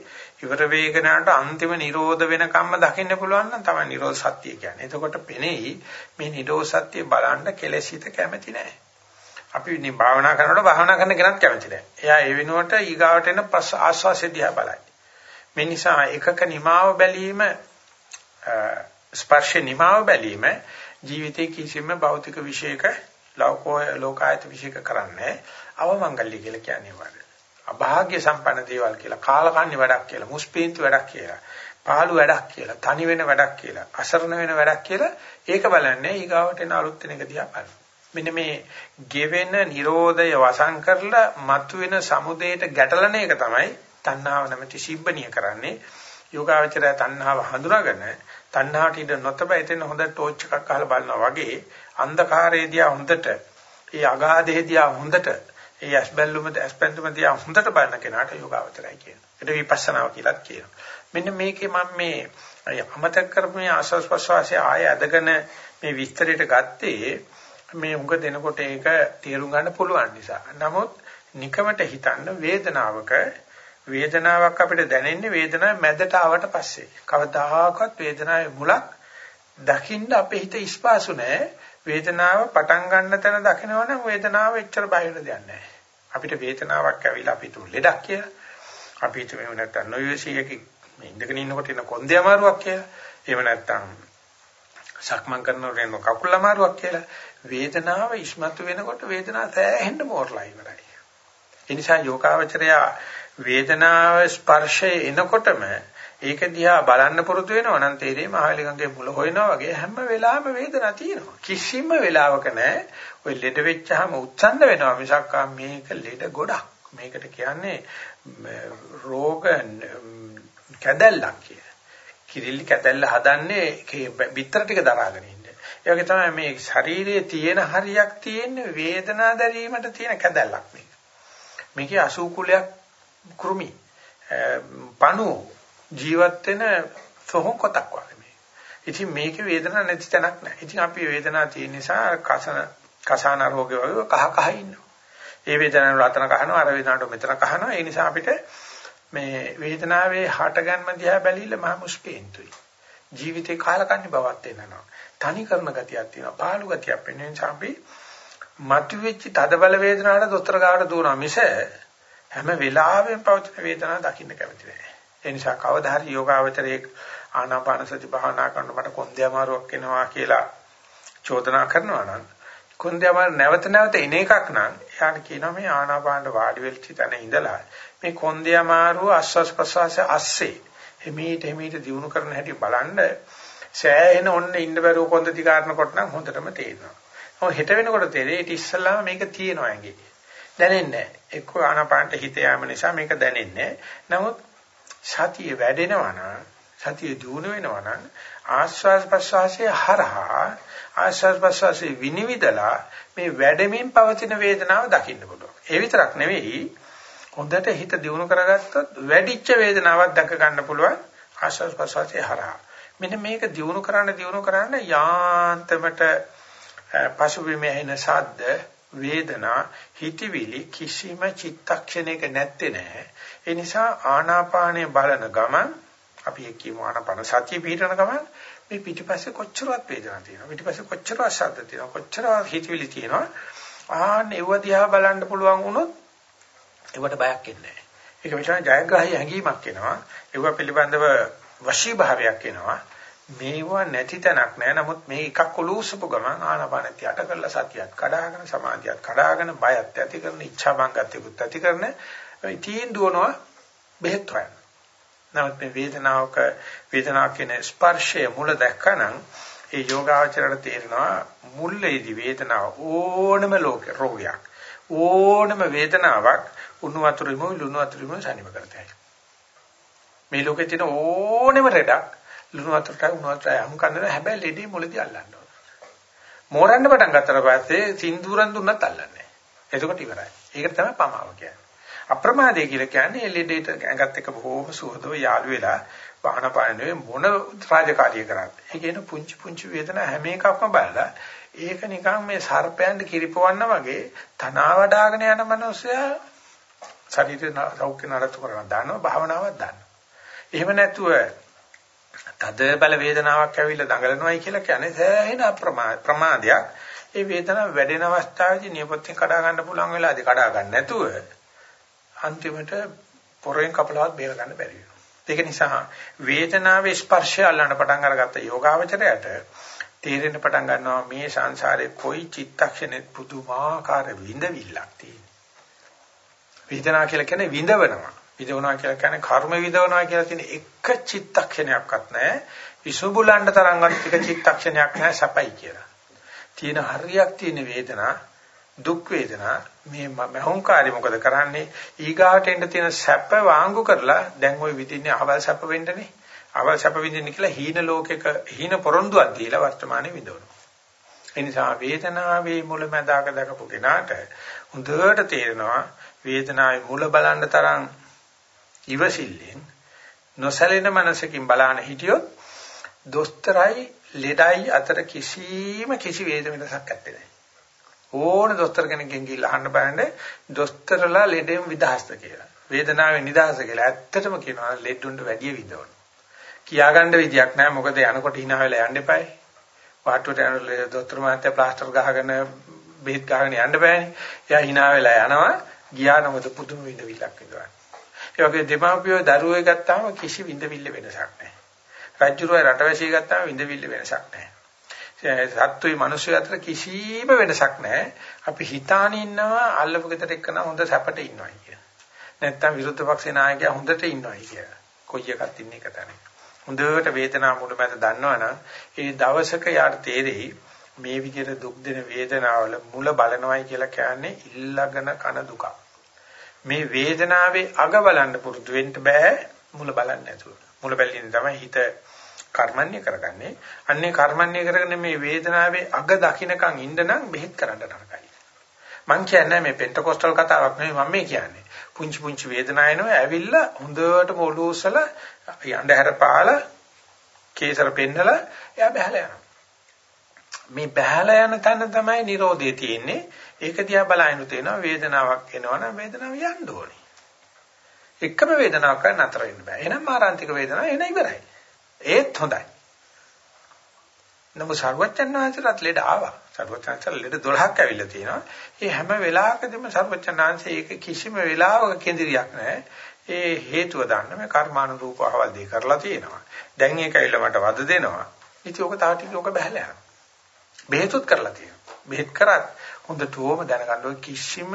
Speaker 1: ඉවර වේගනට අන්තිම නිරෝධ වෙනකම්ම දකින්න පුළුවන් නම් තමයි නිරෝධ සත්‍ය කියන්නේ. එතකොට පෙනෙයි මේ නිරෝධ සත්‍ය බලන්න කෙලෙසිත කැමති නැහැ. අපි මේ භාවනා කරනකොට භාවනා කරන කෙනාත් කැමති නැහැ. එයා ඒ වෙනුවට ඊගාවට එන ආස්වාසය දිහා බලයි. මේ නිසා එකක නිමාව බැලීම ස්පර්ශ නිමාව බැලීම ජීවිතේ කිසිම භෞතික විශේෂක ලෝකෝ ලෝකායත විශේෂක කරන්නේ අවමංගල්‍ය කියලා කියන්නේ වල. අභාග්‍ය සම්පන්න දේවල් කියලා, කාලකන්ණි වැඩක් කියලා, මුස්පීන්ති වැඩක් කියලා, පාළු වැඩක් කියලා, තනි වෙන වැඩක් කියලා, අසරණ වෙන වැඩක් කියලා ඒක බලන්නේ ඊගාවට එන අලුත් වෙන එක දිහා බලන්න. මෙන්න මේ ගෙවෙන Nirodhaය වසන් කරලා මතුවෙන සමුදේට ගැටලන එක තමයි තණ්හාව නැමැති සිබ්බණිය කරන්නේ. යෝගාවචරය තණ්හාව හඳුනාගෙන තණ්හාට ඉඳ නොතබ එතන හොඳ ටෝච් එකක් අහලා බලනවා වගේ අන්ධකාරයේදී හොඳට ඒ අගාධයේදී හොඳට ඒ ඇස්බැල්ලුම ඇස්පැන්දුම දිහා හොඳට බලන කෙනාට යෝගාවචරයි කියනවා. ඒක විපස්සනාව කියලාත් කියනවා. මෙන්න මේකේ මම මේ අමතක කරපු මේ ආස්වාස් ප්‍රස්වාසය ආය අදගෙන මේ විස්තරයට ගත්තේ මේ උඟ දෙනකොට ඒක තේරුම් ගන්න පුළුවන් නිසා. නමුත් නිකමට හිතන්න වේදනාවක වේදනාවක් අපිට දැනෙන්නේ වේදනාවේ මැදට ආවට පස්සේ. කවදාහකවත් වේදනාවේ මුලක් දකින්න අපේ හිත ඉස්පාසු නැහැ. වේදනාව පටන් ගන්න තැන දකිනවනම් වේදනාව එච්චර බය වෙන දෙයක් නැහැ. අපිට වේදනාවක් ඇවිල්ලා අපි තු ලෙඩක් කියලා. අපි හිතමු නැත්තම් නොයෝසියක ඉඳගෙන ඉන්නකොට එන කොන්දේ අමාරුවක් කියලා. එහෙම නැත්තම් සක්මන් කරනකොට එන කකුල් අමාරුවක් කියලා. වේදනාව ඉස්මතු වෙනකොට වේදනාව සෑහෙන්න මෝරලා ඉවරයි. ඒ නිසා යෝගාවචරය වේදනාව ස්පර්ශය එනකොටම ඒක දිහා බලන්න පුරුදු වෙනවා නම් තේරෙයි මහලිගංගේ මුල හොයනවා වගේ හැම වෙලාවෙම වේදනාවක් තියෙනවා. කිසිම වෙලාවක නැහැ. ඔය ලෙඩ වෙච්චාම උත්සන්න වෙනවා මිසක් මේක ලෙඩ ගොඩක්. මේකට කියන්නේ රෝග කැදැල්ලක් කිය. කිරිලි කැදැල්ල හදන්නේ බිත්තර ටික දරාගෙන ඉන්න. ඒ වගේ තමයි මේ ශරීරයේ තියෙන හරියක් තියෙන වේදනා දැරීමට තියෙන කැදැල්ලක් මේක. මේකේ අසුකුලයක් කෘමි පණු ජීවත් වෙන සොහොන් කොටක් වගේ මේ. ඉතින් මේකේ වේදනාවක් නැති තැනක් නැහැ. ඉතින් අපි වේදනාවක් තියෙන නිසා කසන කසාන රෝගය වගේ කහ කහ ඉන්නවා. ඒ වේදනාව රතන කහනවා අර වේදනාවට මෙතන කහනවා. ඒ නිසා අපිට මේ වේදනාවේ හටගන්ම දිහා බැලිලා මහ මුස්පේන්තුයි. ජීවිතේ කාලකන්ණි බවක් වෙනවා. තනි කරන ගතියක් තියෙනවා. පාළු ගතියක් වෙන නිසා අපි මතුවෙච්ච තදබල වේදනාවට දොස්තර ගාවට දුවනවා මිස හැම වෙලාවෙම පවතින වේදනාව දකින්න කැමති නැහැ. ඒ නිසා කවදා හරි යෝගාවචරයේ ආනාපාන සති භාවනා කරනකොට මට කොන්දේ අමාරුවක් එනවා කියලා චෝදනා කරනවා නම් කොන්දේ අමාරු නැවත නැවත එන එකක් නම් එයාට කියනවා මේ ආනාපානට වාඩි වෙච්ච තැන ඉඳලා මේ කොන්දේ අමාරුව ආස්වාස් ප්‍රසවාස අස්සේ එමෙහිට එමෙහිට දිනු කරන හැටි බලන්න සෑහෙන ඔන්න ඉන්න බැරුව කොන්ද දිගාරනකොට නම් හොඳටම තේරෙනවා. ඔය හිත වෙනකොට තේරෙයි ඊට ඉස්සල්ලාම මේක තියෙනවා ඇඟේ. දැනෙන්නේ නැහැ. එක්ක ආනාපානට හිත යාම නිසා මේක දැනෙන්නේ නැහැ. නමුත් සතිය වැඩෙනවා නම් සතිය දියුණු වෙනවා නම් ආස්වාද ප්‍රසවාසයේ හරහා ආස්වාද ප්‍රසවාසයේ විනිවිදලා මේ වැඩෙමින් පවතින වේදනාව දකින්න පුළුවන්. ඒ විතරක් නෙවෙයි හොඳට හිත දියුණු කරගත්තොත් වැඩිච්ච වේදනාවක් දැක ගන්න පුළුවන් ආස්වාද ප්‍රසවාසයේ හරහා. මෙන්න මේක දියුණු කරන්න දියුණු කරන්න යාන්තමට පසුබිමේ එන ශබ්ද වේදනා හිතවිලි කිසිම චිත්තක්ෂණයක නැත්තේ නෑ ඒ නිසා ආනාපානය බලන ගමන් අපි එක් කියමු ආනාපාන සතිය පිටරන ගමන් මේ පිටිපස්සේ කොච්චරවත් වේදනාවක් තියෙනවා. පිටිපස්සේ කොච්චරවත් ශබ්ද තියෙනවා. කොච්චරවත් හිතවිලි තියෙනවා. ආන්න ඒව දිහා බලන්න පුළුවන් වුණොත් ඒවට බයක් එන්නේ නැහැ. ඒක විතර ජයග්‍රහී හැඟීමක් එනවා. ඒව පිළිබඳව වශී භාවයක් එනවා මේවා නැති තැනක් නෑ නමුත් මේ එකක් ඔලූසපු ගමන් ආනාපානත් යට කරලා සතියත් කඩාගෙන සමාධියත් කඩාගෙන බයත් ඇති කරන ඉච්ඡා බංගත්‍යකුත් ඇති කරන ඉතින් දුවනවා බෙහෙත් හොයන්න. නමුත් මේ වේදනාවක වේදනාවක් කියන ස්පර්ශය මුල දැක්කනම් ඒ යෝගාචරයට තේරෙනවා මුල්ලේදී වේදනාව ඕනම ලෝක රෝගයක් ඕනම වේදනාවක් උණු වතුරෙම ලුණු වතුරෙම සනිම කරතයි. මේ ලෝකේ තියෙන ඕනෙම රෙඩක් ලුණු වතුරට උණු වතුරට යම් කන්දර හැබැයි ලෙඩේ මුලදී අල්ලන්න ඕන. මෝරන්න පටන් ගත්තට පස්සේ සින්දුරන් දුන්නත් අල්ලන්නේ නැහැ. එතකොට ඉවරයි. ඒක තමයි පමාව කියන්නේ. අප්‍රමාදය කියලා කියන්නේ එළියට ඇඟත් එක්ක බොහෝම සුහදව යාළු වෙලා වාහන පායනේ මොන රාජකාරිය කරන්නේ. ඒ කියන පුංචි පුංචි වේදනා හැම එකක්ම බලලා ඒක නිකන් මේ සර්පයන්ට කිරිපවන්න වගේ තනවා වඩාගෙන යන මනුස්සයා ශරීරේ සෞඛ්‍ය නරතු කරන දානවා භාවනාවක් දානවා. එහෙම නැතුව තද බල වේදනාවක් ඇවිල්ලා දඟලනවායි කියලා කියන්නේ සෑහෙන ප්‍රමාදයක්. ඒ වේදනාව වැඩෙන අවස්ථාවේදී නියපොත්තෙන් කඩා ගන්න පුළුවන් වෙලාවදී කඩා ගන්න නැතුව අන්තිමට පොරෙන් කපලවත් බේර ගන්න බැරි වෙනවා. ඒක නිසා වේදනාවේ ස්පර්ශය අල්ලන්න පටන් අරගත්ත යෝගාවචරයට තේරෙන්න පටන් ගන්නවා මේ සංසාරේ කොයි චිත්තක්ෂණෙත් පුදුමාකාර විඳවිල්ලක් තියෙනවා. වේදනාව කියලා කියන්නේ විඳවනවා. විදවනවා කියලා කියන්නේ කර්ම විදවනවා කියලා තියෙන එක චිත්තක්ෂණයක්වත් නැහැ. විසුබුලන්න තරම්වත් එක චිත්තක්ෂණයක් නැහැ සැපයි කියලා. තියෙන හරියක් තියෙන වේදනා දුක් වේදනා මේ මහොංකාරي මොකද කරන්නේ ඊගාට එන්න තියෙන සැප වාංගු කරලා දැන් ওই විදින්නේ අවල් සැප වෙන්නනේ අවල් සැප විඳින්න කියලා හීන ලෝකෙක හීන පොරොන්දුවක් දීලා වර්තමානයේ විඳවනවා ඒ නිසා වේදනාවේ මුලැමැදාක දකපු කෙනාට හොඳට තේරෙනවා වේදනාවේ මුල බලන්න තරම් ඉවසිල්ලෙන් නොසැලෙන මනසකින් බලන හිටියොත් දොස්තරයි ලෙඩයි අතර කිසිම කිසි වේද වෙනසක් නැත්තේ ඕන දොස්තර කෙනෙක්ගෙන් ගිහිල්ලා අහන්න බලන්න දොස්තරලා ලෙඩෙම විදහාස්ත කියලා. වේදනාවේ නිදහස කියලා. ඇත්තටම කියනවා ලෙඩුන්ට වැඩි විඳවන. කියාගන්න විදියක් නැහැ මොකද යනකොට hina වෙලා යන්න එපායි. වාට්ටුවට යන දොස්තර මහත්තයා ප්ලාස්ටර් ගහගෙන බෙහෙත් ගහගෙන යන්න බෑනේ. එයා hina වෙලා යනවා. ගියා නමුත් පුදුම විඳවිල්ලක් විඳවන්නේ. ඒ වගේ දෙමාපියෝ දරුවෝ ගත්තාම කිසි විඳවිල්ල වෙනසක් නැහැ. රජුරෝ රටවැසිය ගත්තාම විඳවිල්ල වෙනසක් නැහැ. සත්තුයි මිනිස්සු අතර කිසිම වෙනසක් නැහැ. අපි හිතාන ඉන්නවා අල්ලපු ගෙදර එක්කන හොඳ සැපට ඉන්නවා කිය. නැත්තම් විරුද්ධ පක්ෂේ නායකයා හොඳට ඉන්නවා කිය. කොයි එකක් ඉන්නේ එක තමයි. හොඳට වේදනාව මුලමැද දන්නවනම් ඒ දවසක යාට තේරෙයි මේ විදිහට දුක් දෙන වේදනාවල මුල බලනවයි කියලා කියන්නේ ඉල්ලගෙන කන දුක. මේ වේදනාවේ අග බලන්න පුරුදු වෙන්න බෑ මුල බලන්න නැතුව. මුල බැලින් තමයි හිත කර්මන්නේ කරගන්නේ. අන්නේ කර්මන්නේ කරගෙන මේ වේදනාවේ අග දකින්නකන් ඉන්න නම් බෙහෙත් කරන්න නරකයි. මං කියන්නේ මේ පෙන්ටකොස්ටල් කතාවක් නෙවෙයි මම මේ කියන්නේ. පුංචි පුංචි වේදනා එනවා ඇවිල්ලා හොඳට මොළු උසලා යඬහැර පාලා කේසර පෙන්නලා එයා බහැලා යනවා. මේ බහැලා යන තැන තමයි Nirodhe තියෙන්නේ. ඒක දිහා බලහිනු තේනවා වේදනාවක් එනවනම් වේදනාව යන්න ඕනේ. එකම වේදනාවක් කරන් නතර වෙන්න බෑ. එහෙනම් මාරාන්තික වේදනාව එන ඉවරයි. ඒත් හොඳයි. නමුත් සර්වචන්නාංශලත් ලෙඩ ආවා. සර්වචන්නාංශල ලෙඩ 12ක් ඇවිල්ලා තියෙනවා. ඒ හැම වෙලාවකදීම සර්වචන්නාංශේ ඒක කිසිම වෙලාවක කේන්ද්‍රයක් නැහැ. ඒ හේතුව දන්න මේ කර්මානුරූපව අවල් දෙය කරලා තියෙනවා. දැන් ඒක ඇවිල්ලා මට වද දෙනවා. ඉතින් ඕක තාටික ඕක බහැලා යනවා. බෙහෙතුත් කරලා තියෙනවා. බෙහෙත් කරත් හොඳටම දැනගන්න ඕන කිසිම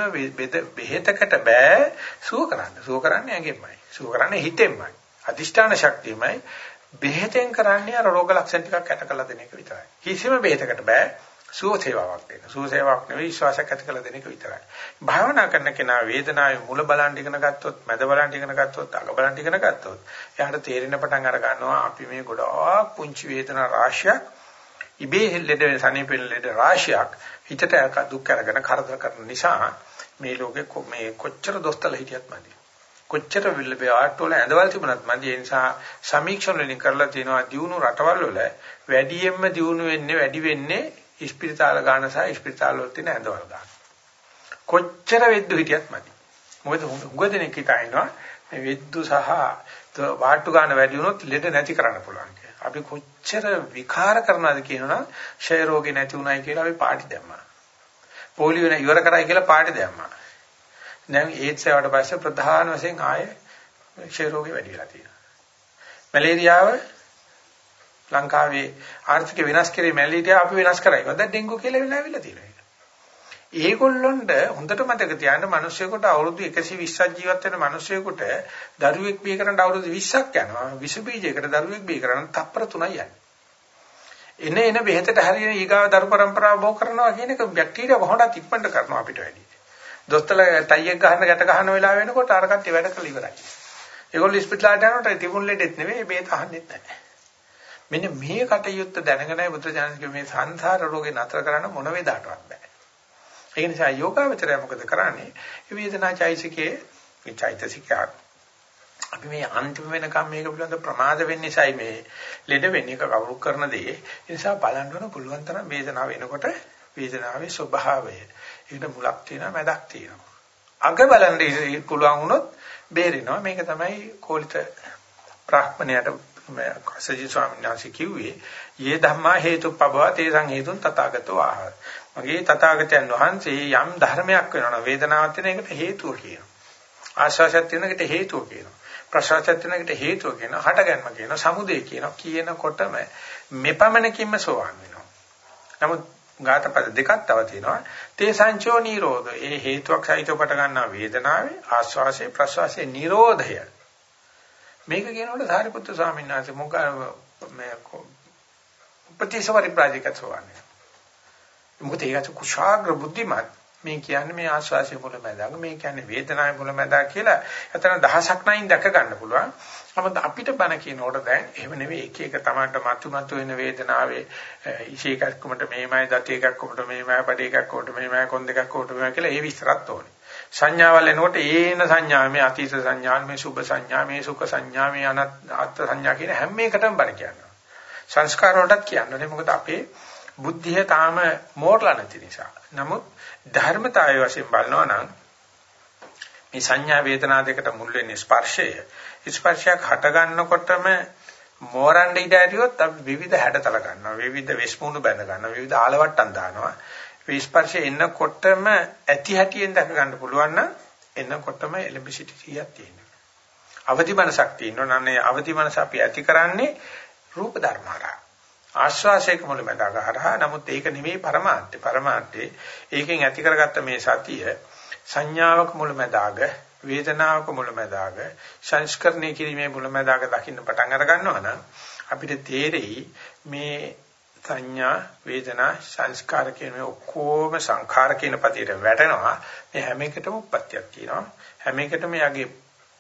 Speaker 1: බෙහෙතකට බෑ සුව කරන්න. සුව කරන්නේ ඇඟෙන්මයි. සුව කරන්නේ හිතෙන්මයි. අදිෂ්ඨාන ශක්තියමයි. බෙහෙතෙන් කරන්නේ අර රෝග ලක්ෂණ ටිකක් ඇට කළ දෙන එක විතරයි. කිසිම බෙහෙතකට බෑ සුව සේවාවක් දෙන්න. සුව සේවාවක් නෙවෙයි විශ්වාසයක් ඇති කළ දෙන එක විතරයි. භාවනා කරන කෙනා වේදනාවේ මුල බලන් ඉගෙන ගත්තොත්, මැද බලන් ඉගෙන ගත්තොත්, අග බලන් ඉගෙන ගත්තොත්, එයාට තේරෙන පටන් අර ගන්නවා අපි මේ ගොඩාක් පුංචි වේදනා රාශියක් ඉබේ හෙල්ලෙද සනීපෙන ලෙඩ රාශියක් හිතට දුක් අරගෙන කරදර කරන නිසා මේ ලෝකේ මේ කොච්චර දොස්තරලා හිටියත් මදි. කොච්චර විල්ලේ ආට්ටෝල ඇඳවල් තිබුණත් මදි. ඒ නිසා සමීක්ෂණ වලින් කරලා තියෙනවා දියුණු රටවල් වල වැඩියෙන්ම දියුණු වෙන්නේ වැඩි වෙන්නේ ඉස්පිරිතාල ගාන සහ ඉස්පිරිතාල වල තියෙන ඇඳවල් ගාන. කොච්චර වෙද්දු හිටියත් මදි. මොකද හුඟ දෙනෙක් හිතනවා මේ වෙද්දු සහ වාට්ටු ගාන වැඩි වුණොත් ලෙඩ නැති කරන්න පුළුවන් අපි කොච්චර විකාර කරනවද කියනවනම් ක්ෂය රෝගේ නැති උනායි කියලා අපි පාටි දැම්මා. පොලියෝ නේ ඉවර කරයි කියලා පාටි දැම්මා. දැන් ඒඩ්ස් ඒවට පස්සේ ප්‍රධාන වශයෙන් ආයේ ක්ෂය රෝගේ වැඩි වෙලා තියෙනවා. මැලේරියාව ලංකාවේ ආර්ථික විනාශ කරේ මැලේරියාව අපි විනාශ කරයි. වද ඩෙන්ගු කියලා වෙලා ඇවිල්ලා තියෙනවා. ඒගොල්ලොන්ට හොඳට මතක තියාගන්න මිනිස්සුෙකුට අවුරුදු 120ක් ජීවත් වෙන මිනිස්සුෙකුට දරුවෙක් බිහි කරන්න අවුරුදු 20ක් යනවා. විස බීජයකට දරුවෙක් බිහි කරන්න තප්පර 3යි යන්නේ. එන එන බෙහෙතට හරියන ඊගාව දරු પરම්පරාව බෝ කරනවා කියන එක බැක්ටීරියා කොහොමද ඉක්මනට කරනවා අපිට වැඩි. දොස්තර ටයියක් ගහන ගැට ගහන වෙලාව වෙනකොට අර කට්ටිය වැඩ කරලා ඉවරයි. ඒගොල්ලෝ ඉස්පිටලාට යනකොට තිබුණ ලෙඩෙත් නෙවෙයි බේත අහන්නෙත් නැහැ. මෙන්න මේ කටයුත්ත දැනගෙනයි බුදුචානන්ගේ මේ සංසාර රෝගේ නතර කරන්න මොන වේදාටවත් බෑ. ඒ නිසා යෝගාවචරය මොකද කරන්නේ? වේදනා චෛසිකේ මේ චෛතසිකයක් අපි මේ අන්තිම වෙනකම් මේක පිළිබඳ ප්‍රමාද වෙන්න නිසායි මේ ලෙඩ වෙන්නේ එක කවුරු කරන දේ. ඒ නිසා බලන්න ඕන පුළුවන් තරම් වේදනාව එනකොට වේදනාවේ ස්වභාවය. ඒකට මුලක් තියෙනවා මැදක් තියෙනවා. අග බලන්න පුළුවන් වුණොත් බේරෙනවා. මේක තමයි කෝලිත බ්‍රාහ්මණයට කසජි ස්වාමීන් වහන්සේ කිව්වේ "යේ ධම්මා හේතුප්පබව තේසං හේතුන් තථාගතෝ ආහ." මගේ තථාගතයන් වහන්සේ යම් ධර්මයක් වෙනවා වේදනාවක් තියෙන එකට හේතුව කියනවා. ආශාසයක් තියෙන එකට හේතුව කියනවා. ප්‍රසවාසයක් තියෙන එකට හේතුව කියනවා. හටගන්ම කියනවා. සමුදය කියනවා. කියනකොටම මෙපමණකින්ම සෝවාන් වෙනවා. නමුත් ගාතපද දෙකක් තව තියෙනවා. තේ සංචෝ නිරෝධ. ඒ හේතුවක් සහිතව පට ගන්නා වේදනාවේ ආස්වාසේ ප්‍රසවාසයේ නිරෝධය. මේක කියනකොට සාරිපුත්‍ර ස්වාමීන් වහන්සේ මොකද මේ උපතිසවරි ප්‍රාජිකත් සෝවාන් මොකද ඒක කුශාග්‍ර බුද්ධිමත් මේ කියන්නේ මේ ආස්වාසිය මුල මැදඟ මේ කියන්නේ වේදනාවේ මුල මැදා කියලා එතන දහසක් නයින් දැක ගන්න පුළුවන්. නමුත් අපිට බන කියනකොට දැන් එහෙම නෙවෙයි එක එක තමන්ට මතු මතු වෙන වේදනාවේ ඉෂේ එකක්කමට මේමයි දති එකක්කමට මේමයි බඩ එකක්කමට මේමයි කොන් දෙකක්කමට මේමයි කියලා ඒ විස්තරත් ඕනේ. සංඥාවල් එනකොට ඒන සංඥා මේ අතීත සංඥා මේ සුභ සංඥා මේ සුඛ සංඥා මේ අනත් සංඥා කියන හැම එකටම බන කියනවා. සංස්කාර වලටත් කියන්නේ මොකද අපේ බුද්ධිය තාම මෝරලා නැති නිසා. නමුත් ධර්මතාවය වශයෙන් බලනවා නම් මේ සංඥා වේදනා දෙකට මුල් වෙන්නේ ස්පර්ශය. ස්පර්ශයක් හට ගන්නකොටම මෝරණ්ඩ ඉඳ ඇරියොත් අපි විවිධ හැඩතල ගන්නවා. විවිධ වෙස්මුණු බැඳ ගන්නවා. විවිධ ආලවට්ටම් දානවා. මේ ස්පර්ශය එන්නකොටම ඇති හැටියෙන් දැක ගන්න පුළුවන් නම් එන්නකොටම එලෙබසිටි 100ක් තියෙනවා. අවදි මනසක් තියෙනවා. නන්නේ අවදි මනස අපි ඇති කරන්නේ රූප ධර්මහරහා ආශ්වාසයක මුල මැදක හරහා. නමුත් ඒක නෙමෙයි પરමාර්ථය પરමාර්ථය ඒකෙන් ඇති කරගත්ත මේ සතිය සංඥාවක මුල මැදාග වේදනාවක මුල මැදාග සංස්කරණය කිරීමේ මුල මැදාග දකින්න පටන් අර ගන්නවා නම් අපිට තේරෙයි මේ සංඥා වේදනා සංස්කාර කියන මේ ඔක්කොම සංඛාර කියන පදයට වැටෙනවා. මේ හැම එකටම උප්පත්තියක් තියෙනවා. හැම එකටම යගේ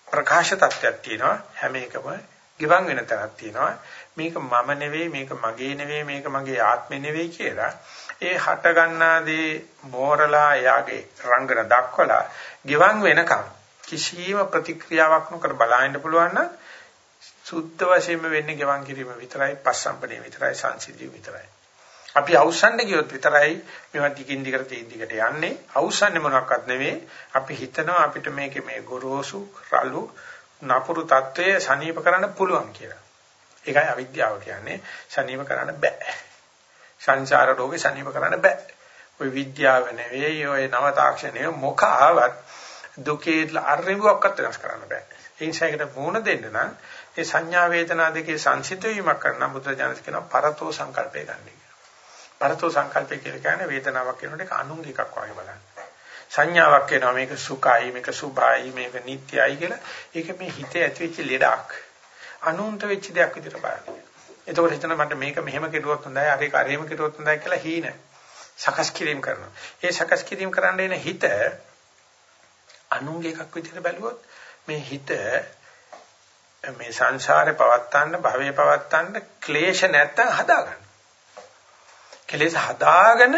Speaker 1: ප්‍රකාශ තත්ත්වයක් තියෙනවා. හැම එකම ගිවන් වෙන තැනක් තියෙනවා. මේක මම නෙවෙයි මේක මගේ නෙවෙයි මේක මගේ ආත්මෙ නෙවෙයි කියලා ඒ හට ගන්නාදී මෝරලා එයාගේ රංගන දක්වලා ගිවන් වෙනකම් කිසියම් ප්‍රතික්‍රියාවක් නොකර බලන්න පුළුවන් නම් සුද්ධ වශයෙන්ම වෙන්නේ ගෙවන් කිරීම විතරයි පස්සම්පණේ විතරයි සංසිද්ධිය විතරයි. අපි අවසන්ඩ ගියොත් විතරයි මේවා ටිකින් ටිකට තීන් ටිකට යන්නේ. අවසන්නේ මොනක්වත් නෙවෙයි. අපි හිතනවා අපිට මේකේ මේ ගොරෝසු රළු නපුරු తත්වයේ සනීප කරන්න පුළුවන් කියලා. ඒකයි අවිද්‍යාව කියන්නේ සනීප කරන්න බෑ. සංසාර රෝගේ සනීප කරන්න බෑ. ওই විද්‍යාව නෙවෙයි ඔය නව තාක්ෂණය මොක ආවත් දුකේ අරිඹුවක්වත් වෙනස් කරන්න බෑ. ඒ නිසා ඒකට මූණ දෙන්න නම් ඒ සංඥා වේදනා දෙකේ සංසිත වීමක් කරන්න බුදුරජාණන් කියනවා පරතෝ සංකල්පය ගන්න කියලා. පරතෝ සංකල්පය කියලා කියන්නේ වේදනාවක් වෙනකොට ඒක අනුංග එකක් වගේ බලන්න. සංඥාවක් වෙනවා මේක සුඛයි මේක සුභයි මේක නිට්ටයයි කියලා. ඒක මේ හිතේ ඇතිවෙච්ච ලෙඩක්. අනුන්ට වෙච්ච දෙයක් විදිහට බලන්න. එතකොට හිතන මට මේක මෙහෙම කෙරුවොත් හොඳයි අර ඒක අරෙම කෙරුවොත් හොඳයි කියලා හීන. සකස් කිරීම කරනවා. ඒ සකස් කිරීම කරන්න එන හිත අනුන්ගේ එකක් විදිහට බැලුවොත් මේ හිත මේ සංසාරේ පවත්තන්න භවයේ පවත්තන්න ක්ලේශ නැත්තම් හදාගන්න. කෙලෙස් හදාගෙන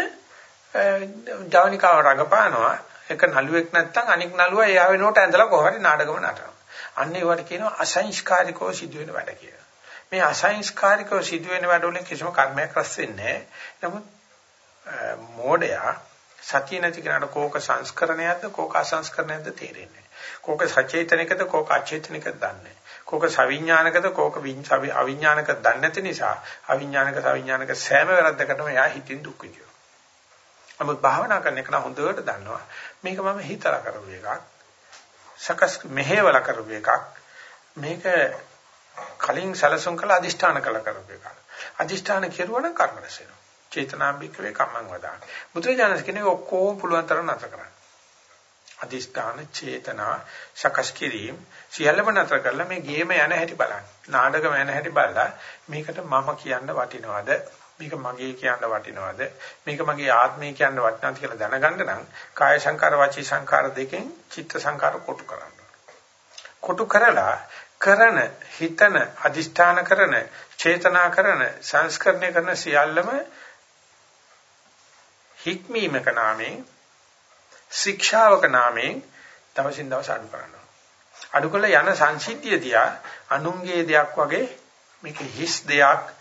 Speaker 1: ජවනිකාව රඟපානවා එක නළුවෙක් නැත්තම් අනික් නළුවා එයා වෙනුවට ඇඳලා කොහොමද නාටකම නටනවා. අන්න ඒවට කියනවා අසංස්කාරිකව සිදුවෙන වැඩ කියලා. මේ අසංස්කාරිකව සිදුවෙන වැඩවලින් කිසිම කර්මයක් රැස් වෙන්නේ නැහැ. නමුත් මෝඩයා සතිය නැති කෙනාට කෝක සංස්කරණයක්ද කෝක අසංස්කරණයක්ද තේරෙන්නේ නැහැ. කෝක සචේතනිකද කෝක අචේතනිකද දන්නේ කෝක සවිඥානිකද කෝක අවිඥානිකද දන්නේ නැති නිසා අවිඥානික සවිඥානික සෑම වැරද්දකටම එයා හිතින් දුක් විඳිනවා. නමුත් භාවනා කරන එක නම් හොඳට දන්නවා. මේක මම හිතලා කරපු එකක්. සකස් මෙහෙवला කරපු එකක්. මේක කලින් සැලසුම් කළ අදිෂ්ඨාන කළ කරපු එකක්. අදිෂ්ඨාන කෙරුවා නම් කර්ම රැස් වෙනවා. චේතනාම්බික වේ කම්මං වදාන. බුදුරජාණන් කියන්නේ ඔක්කොම පුළුවන් තරම් නැතර කරන්න. අදිස්ථාන චේතනා සකස් කිරීම සියල්ලම නැතර කරලා මේ ගේම යන හැටි බලන්න. නාටකම යන හැටි බලලා මේකට මම කියන්න වටිනවද? මේක මගේ කියන්න වටිනවද? මේක මගේ ආත්මය කියන්න වටිනවද කියලා දැනගන්න නම් කාය සංකාර වචී සංකාර දෙකෙන් චිත්ත සංකාර කොටු කරන්න. කොටු කරලා කරන හිතන අදිෂ්ඨාන කරන චේතනා කරන සංස්කරණය කරන සියල්ලම හික්මීමක නාමයෙන් ශික්ෂාවක නාමයෙන් දවසින් දවස අඩු කරනවා. අඩු කළ යන සංසිද්ධිය දිහා අනුන්ගේ දෙයක් වගේ මේක හිස් දෙයක්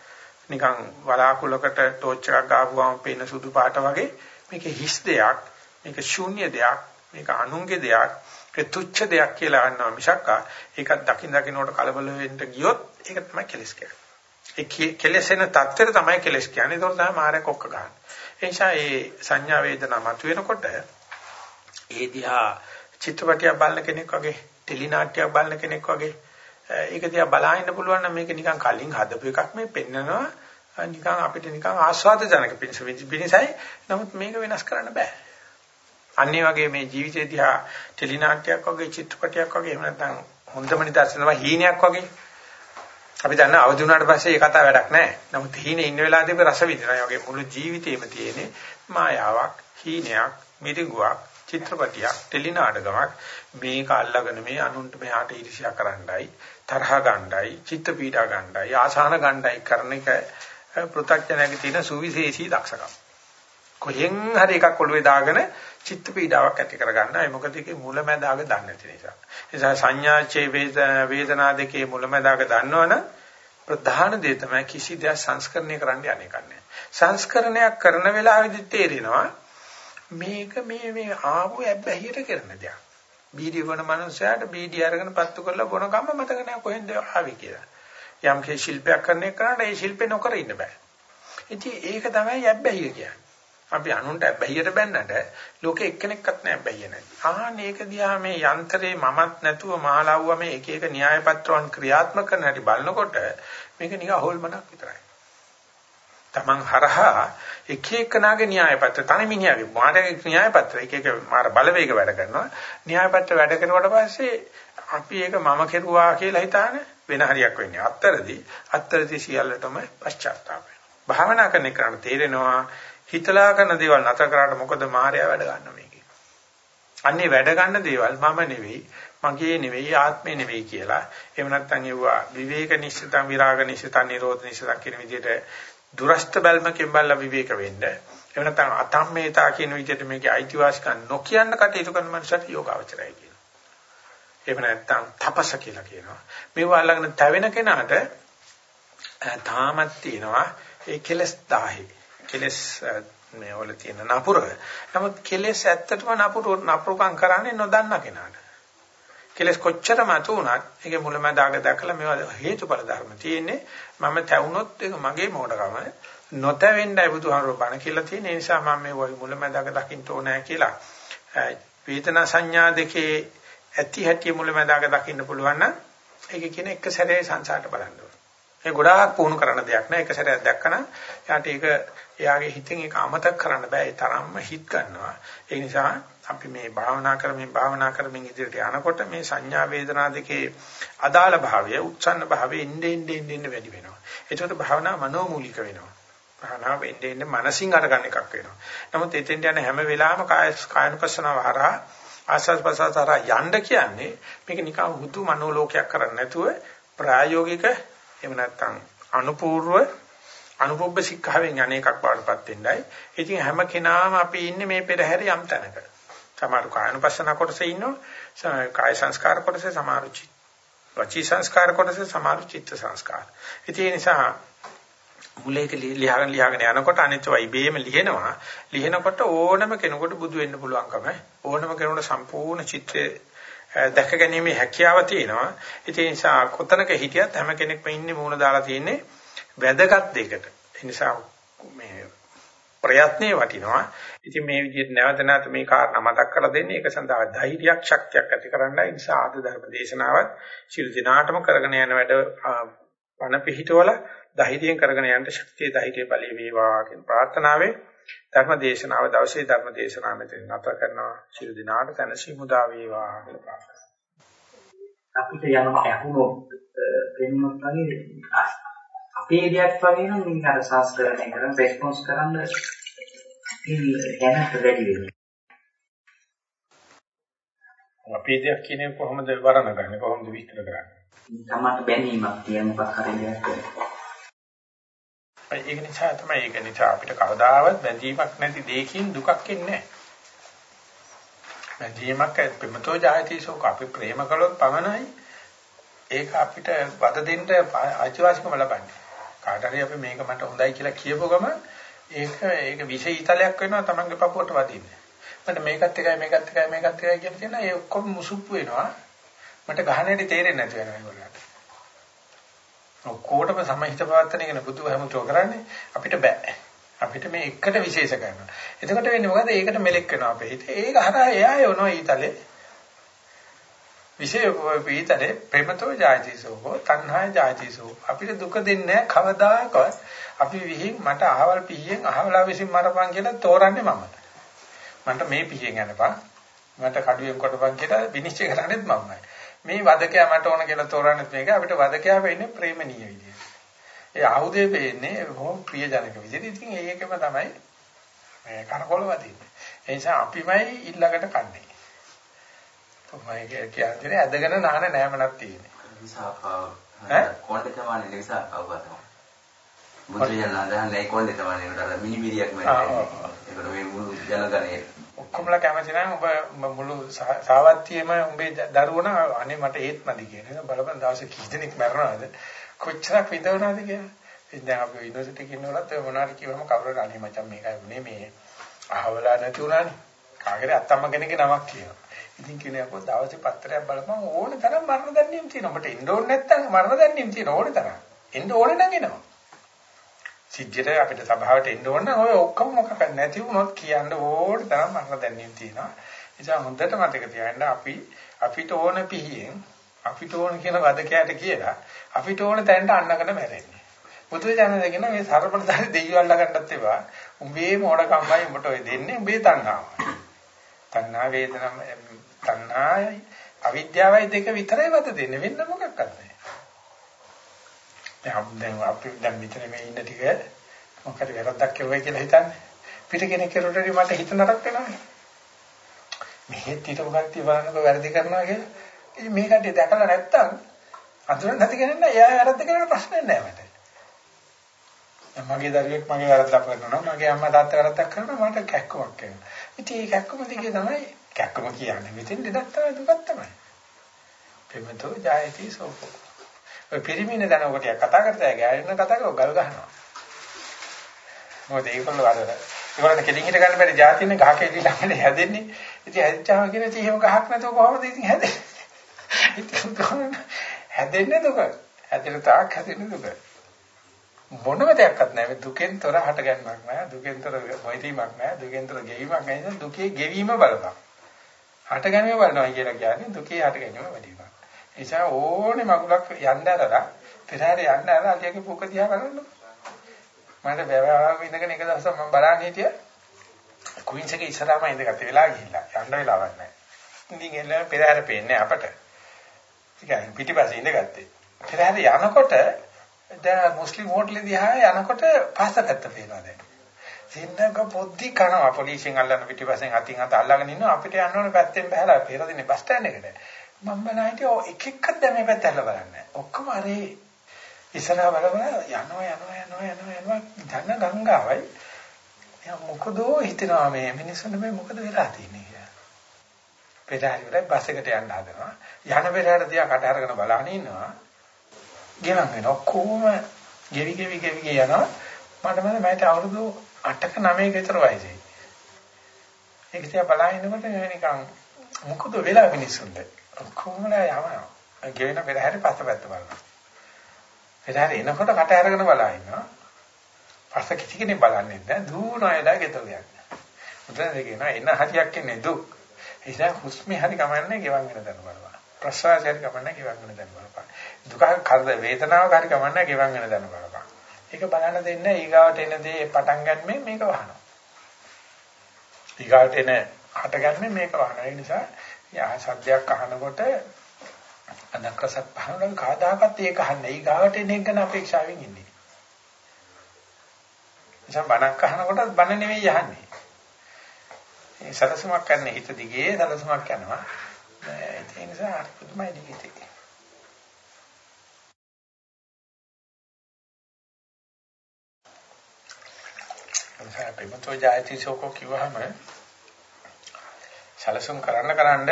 Speaker 1: නිකන් වලාකුලකට ටෝච් එකක් ගාපුවාම පේන සුදු පාට වගේ මේක හිස් දෙයක් මේක ශූන්‍ය දෙයක් මේක අනුන්ගේ දෙයක් ඒ තුච්ඡ දෙයක් කියලා ගන්නවා මිසක් ඒකත් දකින් දකින්නට කලබල වෙන්න ගියොත් ඒක තමයි කෙලස් කියන්නේ. ඒ කෙලෙසෙන தත්තර තමයි කෙලස් කියන්නේ. ඒක තමයි මාරේ කොක්ක ගන්න. ඒ නිසා මේ සංඥා වේදනා මතුවෙනකොට ඒ දිහා චිත්‍රපටයක් බලන කෙනෙක් වගේ ටෙලි නාට්‍යයක් බලන කෙනෙක් වගේ Eh, ඒක දිහා බලහින්න පුළුවන් නම් මේක නිකන් කලින් හදපු එකක් මේ පෙන්නනවා eh, නිකන් අපිට නිකන් ආස්වාදජනක පිණිසයි නමුත් මේක වෙනස් කරන්න බෑ අන්නේ වගේ මේ ජීවිතය දිහා ටෙලි නාට්‍යයක් වගේ චිත්‍රපටයක් වගේ එහෙම නැත්නම් හොඳම නිදර්ශන තමයි හීනයක් වගේ අපි දන්න අවදි වුණාට පස්සේ ඒ කතාව වැඩක් නැහැ. නමුත් හීනේ ඉන්න වෙලාවදී අපි රස විඳිනවා. වගේ මුළු ජීවිතේම තියෙන්නේ මායාවක්, හීනයක්, මිරිඟුවක්, චිත්‍රපටියක්, ටෙලි නාටකමක්. මේක අල්ලගෙන මේ අනුන්ට මෙහාට ඊර්ෂ්‍යා කරන්නයි, තරහ ගන්නයි, චිත්ත පීඩා ගන්නයි, ආසාන ගන්නයි කරන එක පෘථග්ජනයේ තියෙන සුවිශේෂී දක්ෂකම්. කොහෙන් හරි එකක් ඔළුවේ දාගෙන චිත්ත පීඩාවක් ඇති කරගන්න. ඒ මොකද ඒකේ මුලැමැදාග දන්නේ නැති නිසා. ඒ නිසා සංඥාචේ වේදනා දෙකේ මුලැමැදාග දන්නවනම් ප්‍රධාන දේ තමයි කිසි දෙයක් සංස්කරණය කරන්න යන්නේ නැහැ. සංස්කරණයක් කරන වෙලාවෙදි තේරෙනවා මේක මේ මේ ආපු ඇබ්බැහියට කරන දෙයක්. බීඩි වන මනුස්සයාට බීඩි අරගෙන පත්තු කරලා බොන කම්ම මතක නැහැ කොහෙන්ද ආවේ කියලා. යම් කිසි ශිල්පයක් කරන එකට ඒ ශිල්පේ නොකර ඉන්න බෑ. ඉතින් ඒක තමයි යැබ්බැහිය කියන්නේ. අපි අනුන්ට බැහැියට බැන්නට ලෝකෙ එක්කෙනෙක්වත් නැහැ බැහැිය නැති. ආහන ඒක දිහා මේ යන්ත්‍රේ මමත් නැතුව මහලව්ව මේ එක එක න්‍යාය පත්‍රයන් ක්‍රියාත්මක කරන හැටි බලනකොට මේක නිකන් හොල්මනක් විතරයි. Taman හරහා එක එකනාගේ න්‍යාය පත්‍ර තනිමිනියාගේ මාගේ න්‍යාය පත්‍ර එක එක මාර බලවේග වැඩ කරනවා. න්‍යාය පත්‍ර වැඩ කරනකොට පස්සේ අපි ඒක මම කෙරුවා කියලා හිතාන වෙන හරියක් වෙන්නේ. අත්තරදී අත්තරදී සියල්ලටම පශ්චාත්තාප වෙනවා. භාවනා කරන එකට තේරෙනවා හිතලා කරන දේවල් නැතර කරාට මොකද මායя වැඩ ගන්න මේකේ. අන්නේ වැඩ ගන්න දේවල් මම නෙවෙයි, මගේ නෙවෙයි, ආත්මේ නෙවෙයි කියලා. එහෙම නැත්නම් ඒවා විවේක නිශ්චිතං විරාග නිශ්චිතං නිරෝධ නිශ්චිතං කියන විදිහට දුරස්ත බැල්මකින් බලලා විවේක වෙන්න. එහෙම නැත්නම් අතම්මේතා කියන විදිහට මේකේ අයිතිවාසිකම් නොකියන්න කටයුතු කරන මනුස්සයට යෝගාවචරයි කියනවා. එහෙම නැත්නම් තපස කියලා කියනවා. මේවා ළඟන තැවෙන කෙනාට තාමත් තියෙනවා ඒ කෙලස් 10. කෙලස් මේ වල තියෙන නපුර. නමුත් කෙලස් ඇත්තටම නපුර නපුරුකම් කරන්නේ නොදන්න කෙනාට. කෙලස් කොච්චර මතු වුණත් ඒකේ මුලමදාග දැකලා මේවා හේතුඵල ධර්ම තියෙන්නේ මම තැවුනොත් ඒක මගේ මොඩකම නොතැවෙන්නයි බුදුහාමුදුරුවෝ බණ කියලා තියෙන නිසා මම මේ මුලමදාග දකින්න ඕනෑ කියලා වේදනා සංඥා දෙකේ ඇති හැටි මුලමදාග දකින්න පුළුවන් නම් ඒක කියන එක සැරේ සංසාරට බලන්න ඕනේ. ඒ ගොඩාක් පුහුණු කරන දෙයක් නෑ එක සැරයක් දැක්කම යාට ඒක එයාගේ හිතෙන් ඒක අමතක කරන්න බෑ. ඒ තරම්ම හිත ගන්නවා. ඒ නිසා අපි මේ භාවනා කරමින් භාවනා කරමින් ඉදිරියට යනකොට මේ සංඥා වේදනා දෙකේ අදාළ භාවය, උත්සන්න භාවය ඉන්නේ ඉන්නේ ඉන්නේ වැඩි වෙනවා. ඒකට භාවනා මනෝමූලික වෙනවා. භාවනාව එන්නේ ඉන්නේ මනසින් අරගන්න එකක් වෙනවා. නමුත් එතෙන්ට යන හැම වෙලාවෙම කාය කායනුපස්සනාව හරහා ආස්වාද ප්‍රසආසාර යන්න කියන්නේ මේක නිකන් හුදු මනෝලෝකයක් කරන්නේ නැතුව ප්‍රායෝගික එහෙම නැත්නම් අනුපූර්ව අනුපොබ්බ ශික්ෂාවෙන් අනේකක් වඩපත් වෙන්නයි. ඉතින් හැම කෙනාම අපි ඉන්නේ මේ පෙරහැර යම් තැනක. සමහර කායනුපස්සන කොටසේ ඉන්නවා. කාය සංස්කාර කොටසේ සමහර වචී සංස්කාර කොටසේ සමහර චිත්ත සංස්කාර. ඉතින් ඒ නිසා මුලේක ලියහගෙන ලියහගෙන යනකොට අනිත්‍යව ඉබේම ලියනවා. ලියනකොට ඕනම කෙනෙකුට බුදු වෙන්න පුළුවන්කම ඕනම කෙනෙකුට සම්පූර්ණ චිත්‍රය දැක ගැනීමේ හැකියාව තියෙනවා. ඒ නිසා කොතනක හිටියත් හැම කෙනෙක්ම ඉන්නේ මූණ දාලා තියෙන්නේ වැදගත් දෙයකට. ඒ නිසා මේ ප්‍රයත්නේ වටිනවා. ඉතින් මේ විදිහට නැවත නැවත මේ කාරණා මතක් කරලා දෙන්නේ ඒක සඳහා ධෛර්යයක් ශක්තියක් ඇති කරන්නයි. ඒ නිසා ආද ධර්ම දේශනාවත් ශිල් දිනාටම කරගෙන යන වැඩ පණ පිහිටවල ධෛර්යයෙන් කරගෙන යන්න ශක්තිය ධෛර්ය බලය වේවා කියන ප්‍රාර්ථනාවෙන් ධර්ම දේශනාව දවසේ ධර්ම දේශනාව මෙතන නැත කරනවා. ශිල් දිනාට තනසි මුදා වේවා කියලා ප්‍රාර්ථනා.
Speaker 2: අපිට යමක් ඇහුනොත් වෙනමත් වගේ අපේ දෙයක් වගේ නම් මේක අර සංස්කරණය කරන රෙස්පොන්ස් කරන්න දැනට වැඩි වෙනවා.
Speaker 1: අපේ දෙයක් කියන්නේ කොහොමද වරණගන්නේ කොහොමද විස්තර කරන්නේ?
Speaker 2: තමන්ට බැඳීමක් තියෙන මොකක් හරි දෙයක්.
Speaker 1: ඒක නිසා තමයි ඒක නිසා අපිට කවදාවත් බැඳීමක් නැති දෙයකින් දුකක් එන්නේ නැහැ. බැඳීමක් ප්‍රමතෝ ජායති සෝක අපි ප්‍රේම කළොත් පමණයි ඒක අපිට වද දෙන්න අයිතිවාසිකම ලබන්නේ. කාට හරි අපි මේක මට හොඳයි කියලා කියපුව ගම ඒක ඒක විශේෂීතලයක් වෙනවා තමන්ගේ පපුවට වදින්න. මට මේකත් එකයි මේකත් එකයි මේකත් එකයි කියන තැන ඒ ඔක්කොම මුසුප්පු වෙනවා. මට ගහන්නේට තේරෙන්නේ නැති වෙනවා ඒගොල්ලන්ට. ඔක්කොටම සමහිත පවත්තන කියන බුදුහමතුව කරන්නේ අපිට බෑ. අපිට මේ එකට විශේෂ කරනවා. එතකොට වෙන්නේ මොකද? ඒකට මෙලෙක් වෙනවා අපේ හිතේ. ඒක හරහා එයා යනවා ඊතලේ. විශේෂ පීතරේ ප්‍රේමතෝ ජායතිසෝ තණ්හාය ජායතිසෝ. අපිට දුක දෙන්නේ කවදාකවත්. අපි විහිං මට අහවල් පිහියෙන් අහවලා විසින් මරපන් කියලා තෝරන්නේ මම. මන්ට මේ පිහියෙන් යනපන්. මට කඩුවෙන් කොටපන් කියලා විනිශ්චය කරන්නේත් මමයි. මේ වදකයා මට ඕන කියලා තෝරන්නේත් මේක. අපිට වදකයා වෙන්නේ ප්‍රේමණීය විදියට. ඒ ආයුධය වෙන්නේ බොහොම ප්‍රියජනක විදියට. ඉතින් ඒකෙම තමයි මේ කරකොල වදින්නේ. ඒ නිසා අපිමයි ඊළඟට කන්නේ. මම කියන්නේ ඇදගෙන නාන නෑමනක් තියෙන්නේ.
Speaker 3: විසාකාව. ඈ කොණ්ඩේ තමයි විසාකාව තමයි. බුදුරජාණන් අදහන්නේ කොණ්ඩේ තමයි නේද මිනිමිරියක් මම. ඒකට මේ මුළු ජනගණයේ
Speaker 1: ඔක්කොමලා කැමති නම් ඔබ මුළු සාවත්තියේම උඹේ දරුවන අනේ මට ඒත් නැති කියන බලපන් දවසේ කී දෙනෙක් මැරෙනවද කොච්චරක් විදවනවද කියලා. ඉතින් දැන් අපි යුනිවර්සිටි කින්නවලත් මොනවාරි කිව්වම කවුරුහරි අනේ මචං මේකයි උනේ මේ අහවලා නැති උනානේ. කාගේද අත්තම්ම කෙනෙක්ගේ නමක් කියනවා. ඉතින් කියනකොට දවසේ පත්‍රයක් බලපන් ඕන තරම් මරණ දන්නේම තියෙනවා. ඔබට එන්න ඕනේ නැත්නම් මරණ දන්නේම තියෙන ඕනේ තරම්. එන්න ඕනේ නම් එනවා. සිද්ධියට අපිට සභාවට එන්න ඕන නම් ඔය ඔක්කොම මොකක්ද නැති වුණොත් කියන්න ඕන තරම් මරණ දැනීම් තියෙනවා. ඒ නිසා හොඳට මතක තියාගන්න අපි අපිට ඕන පිහියෙන් අපිට ඕන කියන වදකයට කියලා අපිට ඕන තැනට අන්නකට මැරෙන්නේ. බුදු දහම දෙකින මේ සර්වප්‍රදාන දෙයියෝ අල්ලගන්නත් ඒවා උඹේ මොඩකම්මයි උඹට ඔය දෙන්නේ උඹේ තණ්හාව. තණ්හා වේදනම තණ්හායි අවිද්‍යාවයි දෙක විතරයි වද දෙන්නේ වෙන මොකක්වත් නැහැ. දැන් දැන් අපි දැන් මෙතන මේ ඉන්න ටික මොකද වැරද්දක් කරුවයි කියලා හිතන්නේ. පිට කෙනෙක් කරුවට මට හිත නරක වෙනවානේ. මෙහෙත් ඊට මොකක්ද බලන්නකො වැරදි කරනවා කියලා. ඉතින් මේ කට්ටිය දැකලා නැත්තම් අඳුරන්නේ නැති කෙනෙක් නෑ එයා වැරද්ද කරන ප්‍රශ්නේ නෑ මට. මගේ දරුවෙක් මගේ වැරද්දක් කරනවා මගේ අම්මා තාත්තා වැරද්දක් කරනවා මට කැක්කමක් එනවා. ඉතින් ඒ කැක්කම දිගේ තමයි කැක්කම කියන්නේ. මෙතෙන් දෙයක් තමයි දුකක් තමයි. පෙමතෝ ජායති සෝපෝ. ඔය පිරිමින දනකොට කතා කරලා ගෑනින කතා කරව ගල් ගහනවා. මොකද ඒගොල්ලෝ අර ඒගොල්ලන්ට කෙලින් හිට ගන්න බැරි જાතිනේ ගහක ඉලිලා හැදෙන්නේ. ඉතින් හැදිච්චාම කියන ඉතින් එහෙම ගහක් නැතුව කොහොමද ඉතින් හැදෙන්නේ? ඉතින් හැදෙන්නේ දුක. හැදෙන තාක් හැදෙන්නේ දුක. මොනම දෙයක්වත් නැහැ. දුකෙන් තොර හට ගැනීමක් නැහැ. දුකෙන් තොර මොහිතීමක් නැහැ. දුකෙන් තොර ගෙවීමක් නැහැ. දුකේ ගෙවීම බලපන්. හට ගැනීම බලනවා කියලා කියන්නේ දුකේ හට ගැනීම වැඩිම. ඒ නිසා ඕනේ මගුලක් යන්න ඇරලා පෙරහැර යන්න ඇරලා අලියගේ පුක දිහා බලන්න. මට බැලුවාම ඉඳගෙන එක දවසක් මම බලන්න හිටියා. ක්වීන්ස් එකේ ඉස්සරහම ඉඳගත්තේ වෙලා ගිහිල්ලා. යන්න වෙලාවක් නැහැ. ඉතින් එල්ල පෙරහැර පේන්නේ අපට. ඉතින් පිටිපස්සේ ඉඳගත්තේ. පෙරහැර යනකොට දැන් මුස්ලිම් හෝටලෙ දිහා යනකොට පස්සකට පේනවා දැන්. සින්නක පොද්දි කනවා පොලිසියෙන් අල්ලන පිටිපස්සෙන් අතින් අත අල්ලගෙන ඉන්නවා අපිට යන්න ඕනේ පැත්තෙන් බහලා පෙරදිනේ බස් ස්ටෑන්ඩ් එකට. මම බලහිටිය ඔය එක එකක් දැන් මේ පැත්ත ඇල්ල බලන්නේ. ඔක්කොම අරේ ඉස්සරහා බල බල යනවා යනවා යනවා යනවා යනවා ධන ගංගාවයි. එයා මොකදෝ හිතනවා මේ මිනිස්සුන්ට මේ මොකද වෙලා තියෙන්නේ කියලා. පෙරහැර වල බස් එකට යන්න හදනවා. යන පෙරහැර දිහා කට අරගෙන බලන ඉන්නවා. ගෙවන් වෙනවා. ඔක්කොම ගෙවි ගෙවි ගෙවි යනවා. මට මම මට අවුරුදු 8ක 9ක විතර වයසයි. ඒක තියා බලහිනකොට නිකන් මොකද වෙලා මිනිස්සුන්ට. ඔක්කොමලා යනවා. ගෙවෙන පෙරහැරේ පස්සපැත්ත බලනවා. පෙරහැර එනකොට කට අරගෙන බලා ඉන්නවා. පස්ස කිසි කෙනෙක් බලන්නේ නැහැ. දුවනයලා ගෙතල යන්නේ. මුදල් දෙකේනවා එන හරියක් එන්නේ දුක්. ඒ නිසා හුස්මේ හරි කමන්නේ ගෙවන් වෙන දන බලපන්. ප්‍රසවාසය හරි කමන්නේ ගෙවන් වෙන දන බලපන්. දුක කරද වේදනාවක් හරි කමන්නේ ගෙවන් වෙන දන බලපන්. ඒක බලන්න දෙන්න ඊගාවට එන දේ පටන් ගන්නනේ මේක වහනවා. ඊගාවට එන හටගන්නේ මේක වහනවා. ඒ නිසා යා සද්දයක් අහනකොට අනක්කසත් පහනවල කාදාකත් ඒක අහන්නේ. ඊගාවට එන එක ගැන අපේක්ෂාවෙන් ඉන්නේ. නිසා බණක් අහනකොටත් බණ නෙවෙයි අහන්නේ. ඒ සරසමක් කරන්නේ හිත දිගේ සරසමක් යනවා. ඒ නිසා පුදුමයි දිගේ. ප්‍රේමතෝ ජායති සෝකෝ කිව්වහම සලසුම් කරන්න කරන්න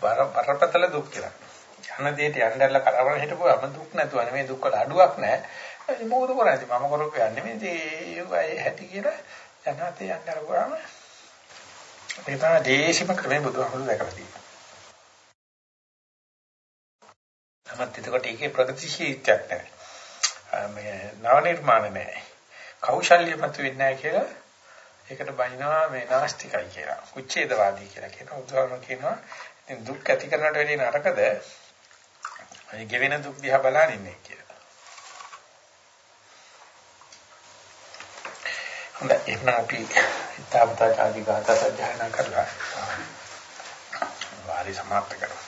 Speaker 1: බරපතල දුක් කියලා. යන දෙයට යන්නදලා කරවන හිටපුවාම දුක් නැතුව නෙමෙයි දුක් වල අඩුවක් නැහැ. මොකද කරන්නේ මම කරපු යන්නේ මේ ඒ හැටි කියලා යනාතේ යන්න කරපුවාම ඒක තමයි දේශිම ක්‍රමේ බුදුහාමුදුරුවෝ දැකලා තියෙන්නේ. නමුත් එතකොට ඒකේ ප්‍රගතිශීලීත්වයක් නැහැ. මේ නව නිර්මාණ නැහැ. කෞශල්‍ය මත වෙන්නේ නැහැ කියලා ඒකට බයිනවා මේ නාස්තිකයි කියලා. කුච්ඡේදවාදී කියලා කියනවා. උදාහරණ කියනවා ඉතින් දුක් ඇති කරනට වැඩිය නරකද අය ගෙවෙන දුක් දිහා බලන ඉන්නේ කියලා. හොඳයි එහෙනම් අපි ඊතාවතා ආදී ගාථා සජ්ජායනා කරලා වාරි සමාප්ත කරමු.